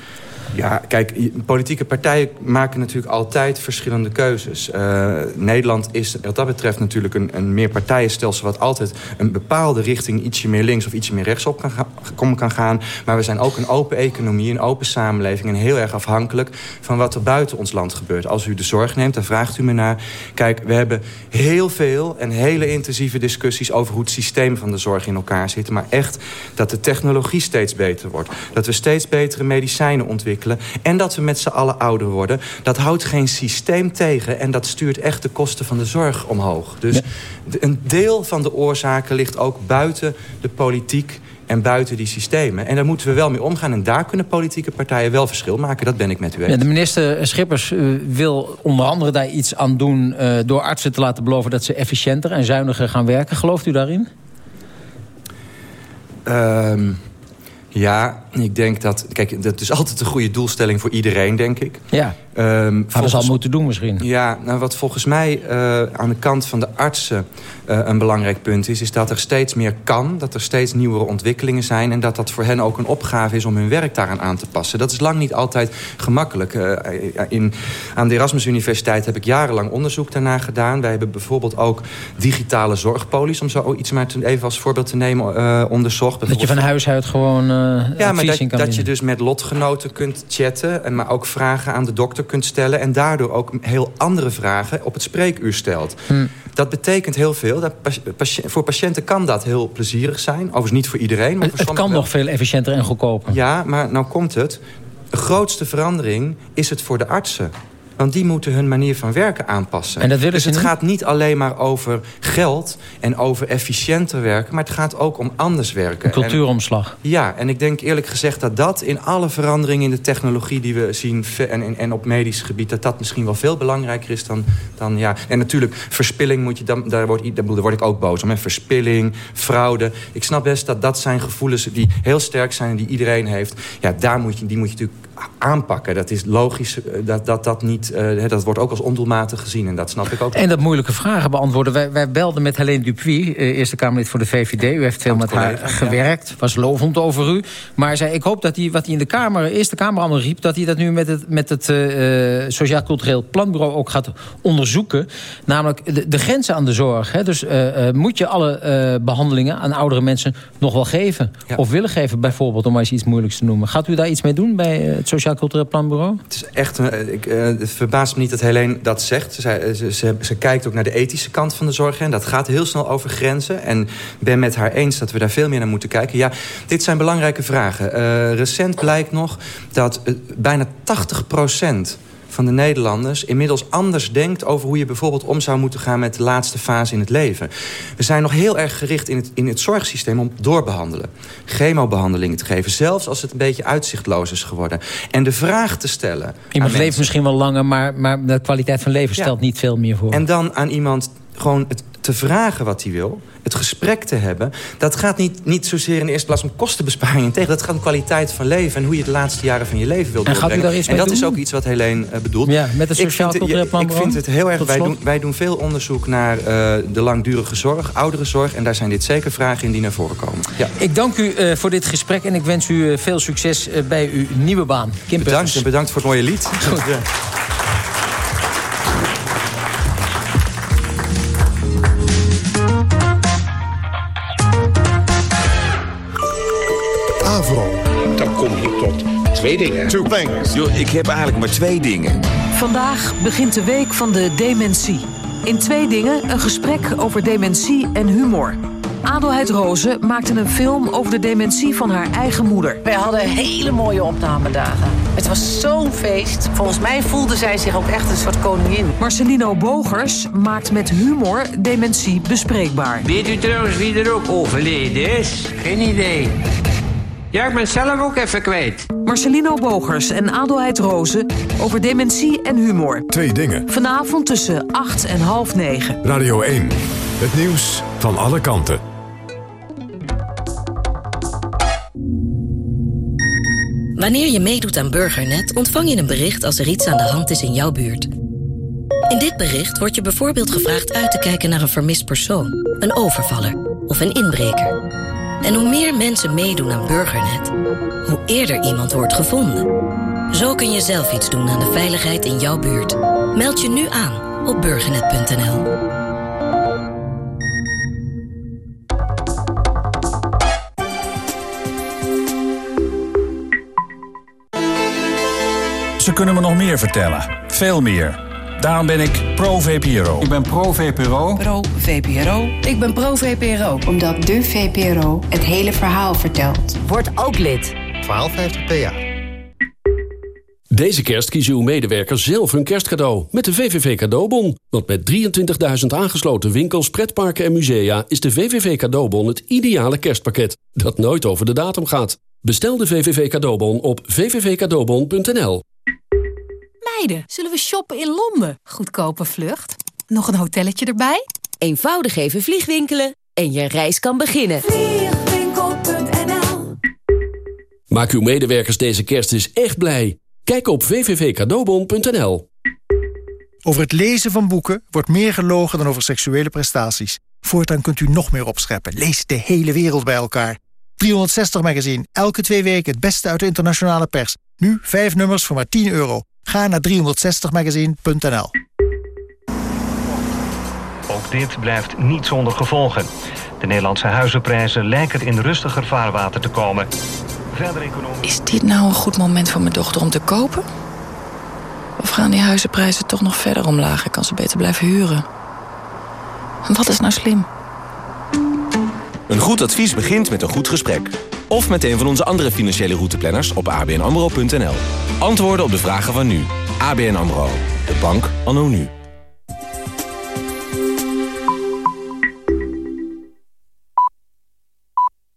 Ja, kijk, politieke partijen maken natuurlijk altijd verschillende keuzes. Eh, Nederland is wat dat betreft natuurlijk een, een meerpartijenstelsel... wat altijd een bepaalde richting ietsje meer links of ietsje meer rechtsop kan, kan gaan. Maar we zijn ook een open economie, een open samenleving... en heel erg afhankelijk van wat er buiten ons land gebeurt. Als u de zorg neemt, dan vraagt u me naar... Kijk, we hebben heel veel en hele intensieve discussies... over hoe het systeem van de zorg in elkaar zit. Maar echt dat de technologie steeds beter wordt. Dat we steeds betere medicijnen ontwikkelen. En dat we met z'n allen ouder worden. Dat houdt geen systeem tegen. En dat stuurt echt de kosten van de zorg omhoog. Dus een deel van de oorzaken ligt ook buiten de politiek en buiten die systemen. En daar moeten we wel mee omgaan. En daar kunnen politieke partijen wel verschil maken. Dat ben ik met u eens. Ja, de minister Schippers eh, wil onder andere daar iets aan doen... eh, door artsen te laten beloven dat ze efficiënter en zuiniger gaan werken. Gelooft u daarin? Ehm, ja, ik denk dat... Kijk, dat is altijd een goede doelstelling voor iedereen, denk ik. Ja, Ehm hadden ze al moeten doen misschien. Ja, nou wat volgens mij eh, aan de kant van de artsen eh, een belangrijk punt is... is dat er steeds meer kan, dat er steeds nieuwere ontwikkelingen zijn... en dat dat voor hen ook een opgave is om hun werk daaraan aan te passen. Dat is lang niet altijd gemakkelijk. Eh, in, aan de Erasmus Universiteit heb ik jarenlang onderzoek daarna gedaan. Wij hebben bijvoorbeeld ook digitale zorgpolies... om zo iets maar te, even als voorbeeld te nemen, onderzocht. Dat je van huis uit gewoon Ja, maar dat, dat je dus met lotgenoten kunt chatten... En maar ook vragen aan de dokter kunt stellen... en daardoor ook heel andere vragen op het spreekuur stelt. Hm. Dat betekent heel veel. Dat voor patiënten kan dat heel plezierig zijn. Overigens niet voor iedereen. Maar Het, voor het kan nog veel efficiënter en goedkoper. Ja, maar nou komt het. De grootste verandering is het voor de artsen. Want die moeten hun manier van werken aanpassen. En dat willen dus ze het niet? gaat niet alleen maar over geld en over efficiënter werken... maar het gaat ook om anders werken. Een cultuuromslag. En, ja, en ik denk eerlijk gezegd dat dat in alle veranderingen... in de technologie die we zien en, en, op medisch gebied... dat dat misschien wel veel belangrijker is dan... dan ja. En natuurlijk, verspilling moet je... Dan, daar, word, daar word ik ook boos om. Hè. Verspilling, fraude. Ik snap best dat dat zijn gevoelens die heel sterk zijn... en die iedereen heeft. Ja, daar moet je, die moet je natuurlijk aanpakken. Dat is logisch eh, dat dat, dat niet... eh, dat wordt ook als ondoelmatig gezien. En dat snap ik ook. En dat moeilijke vragen beantwoorden. Wij, wij belden met Helene Dupuy, eh, Eerste Kamerlid voor de VVD. U heeft veel met haar ja. gewerkt. Was lovend over u. Maar zei, ik hoop dat hij wat hij in de Kamer, Eerste Kamer allemaal riep... dat hij dat nu met het, met het Sociaal Cultureel Planbureau ook gaat onderzoeken. Namelijk de, de grenzen aan de zorg. Hè. Dus moet je alle eh, behandelingen aan oudere mensen nog wel geven? Of willen geven bijvoorbeeld, om maar eens iets moeilijks te noemen. Gaat u daar iets mee doen bij het Sociaal Cultureel Planbureau? Het is echt, eh, ik, eh, het verbaast me niet dat Helene dat zegt. Ze, zei- ze, ze, kijkt ook naar de ethische kant van de zorg. En dat gaat heel snel over grenzen. En ben met haar eens dat we daar veel meer naar moeten kijken. Ja, dit zijn belangrijke vragen. Eh, recent blijkt nog dat eh, bijna 80 van de Nederlanders... inmiddels anders denkt over hoe je bijvoorbeeld om zou moeten gaan... met de laatste fase in het leven. We zijn nog heel erg gericht in het, in het zorgsysteem om doorbehandelen. Chemobehandelingen te geven, zelfs als het een beetje uitzichtloos is geworden. En de vraag te stellen... Iemand leeft misschien wel langer, maar, maar de kwaliteit van leven stelt niet veel meer voor. En dan aan iemand gewoon het te vragen wat hij wil, het gesprek te hebben... dat gaat niet, niet zozeer in de eerste plaats om kostenbesparingen tegen. Dat gaat om kwaliteit van leven en hoe je de laatste jaren van je leven wilt En doorbrengen. en dat is ook iets wat Helene eh, bedoelt. Ja, met het Ik Sociaal vind Ik Planbureau? vind het heel erg... Wij doen, wij doen veel onderzoek naar eh, de langdurige zorg, ouderenzorg... en daar zijn dit zeker vragen in die naar voren komen. Ja. Ik dank u eh, voor dit gesprek en ik wens u veel succes bij uw nieuwe baan. Kim Bedankt en bedankt voor het mooie lied. Ja. Twee dingen. Two things. Yo, ik heb eigenlijk maar twee dingen. Vandaag begint de week van de dementie. In twee dingen een gesprek over dementie en humor. Adelheid Rozen maakte een film over de dementie van haar eigen moeder. Wij hadden hele mooie opnamedagen. Het was zo'n feest. Volgens mij voelde zij zich ook echt een soort koningin. Marcelino Bogers maakt met humor dementie bespreekbaar. Weet u trouwens wie er ook overleden is? Geen idee. Ja, ik ben zelf ook even kwijt. Marcelino Bogers en Adelheid Rozen over dementie en humor. Twee dingen. Vanavond tussen 8 en half 9. Radio 1. Het nieuws van alle kanten. Wanneer je meedoet aan Burgernet ontvang je een bericht als er iets aan de hand is in jouw buurt. In dit bericht wordt je bijvoorbeeld gevraagd uit te kijken naar een vermist persoon, een overvaller of een inbreker. En hoe meer mensen meedoen aan Burgernet, hoe eerder iemand wordt gevonden. Zo kun je zelf iets doen aan de veiligheid in jouw buurt. Meld je nu aan op burgernet.nl. Ze kunnen me nog meer vertellen. Veel meer. Daarom ben ik pro-VPRO. Ik ben pro-VPRO. Pro-VPRO. Ik ben pro-VPRO. Omdat de VPRO het hele verhaal vertelt. Word ook lid. 1250 PA. Deze kerst kiezen uw medewerkers zelf hun kerstcadeau met de VVV Cadeaubon. Want met 23.000 aangesloten winkels, pretparken en musea... is de VVV Cadeaubon het ideale kerstpakket dat nooit over de datum gaat. Bestel de VVV Cadeaubon op vvvcadeaubon.nl. Zullen we shoppen in Londen? Goedkope vlucht. Nog een hotelletje erbij? Eenvoudig even vliegwinkelen en je reis kan beginnen. Vliegwinkel.nl Maak uw medewerkers deze kerst eens echt blij. Kijk op vvvcadeaubon.nl. Over het lezen van boeken wordt meer gelogen dan over seksuele prestaties. Voortaan kunt u nog meer opscheppen. Lees de hele wereld bij elkaar. 360 Magazine, elke twee weken het beste uit de internationale pers. Nu vijf nummers voor maar 10 euro. Ga naar 360magazine.nl Ook dit blijft niet zonder gevolgen. De Nederlandse huizenprijzen lijken in rustiger vaarwater te komen. Verder economisch... Is dit nou een goed moment voor mijn dochter om te kopen? Of gaan die huizenprijzen toch nog verder omlaag en kan ze beter blijven huren? Wat is nou slim? Een goed advies begint met een goed gesprek. Of met een van onze andere financiële routeplanners op abnamro.nl. Antwoorden op de vragen van nu. ABN AMRO. De bank anno nu.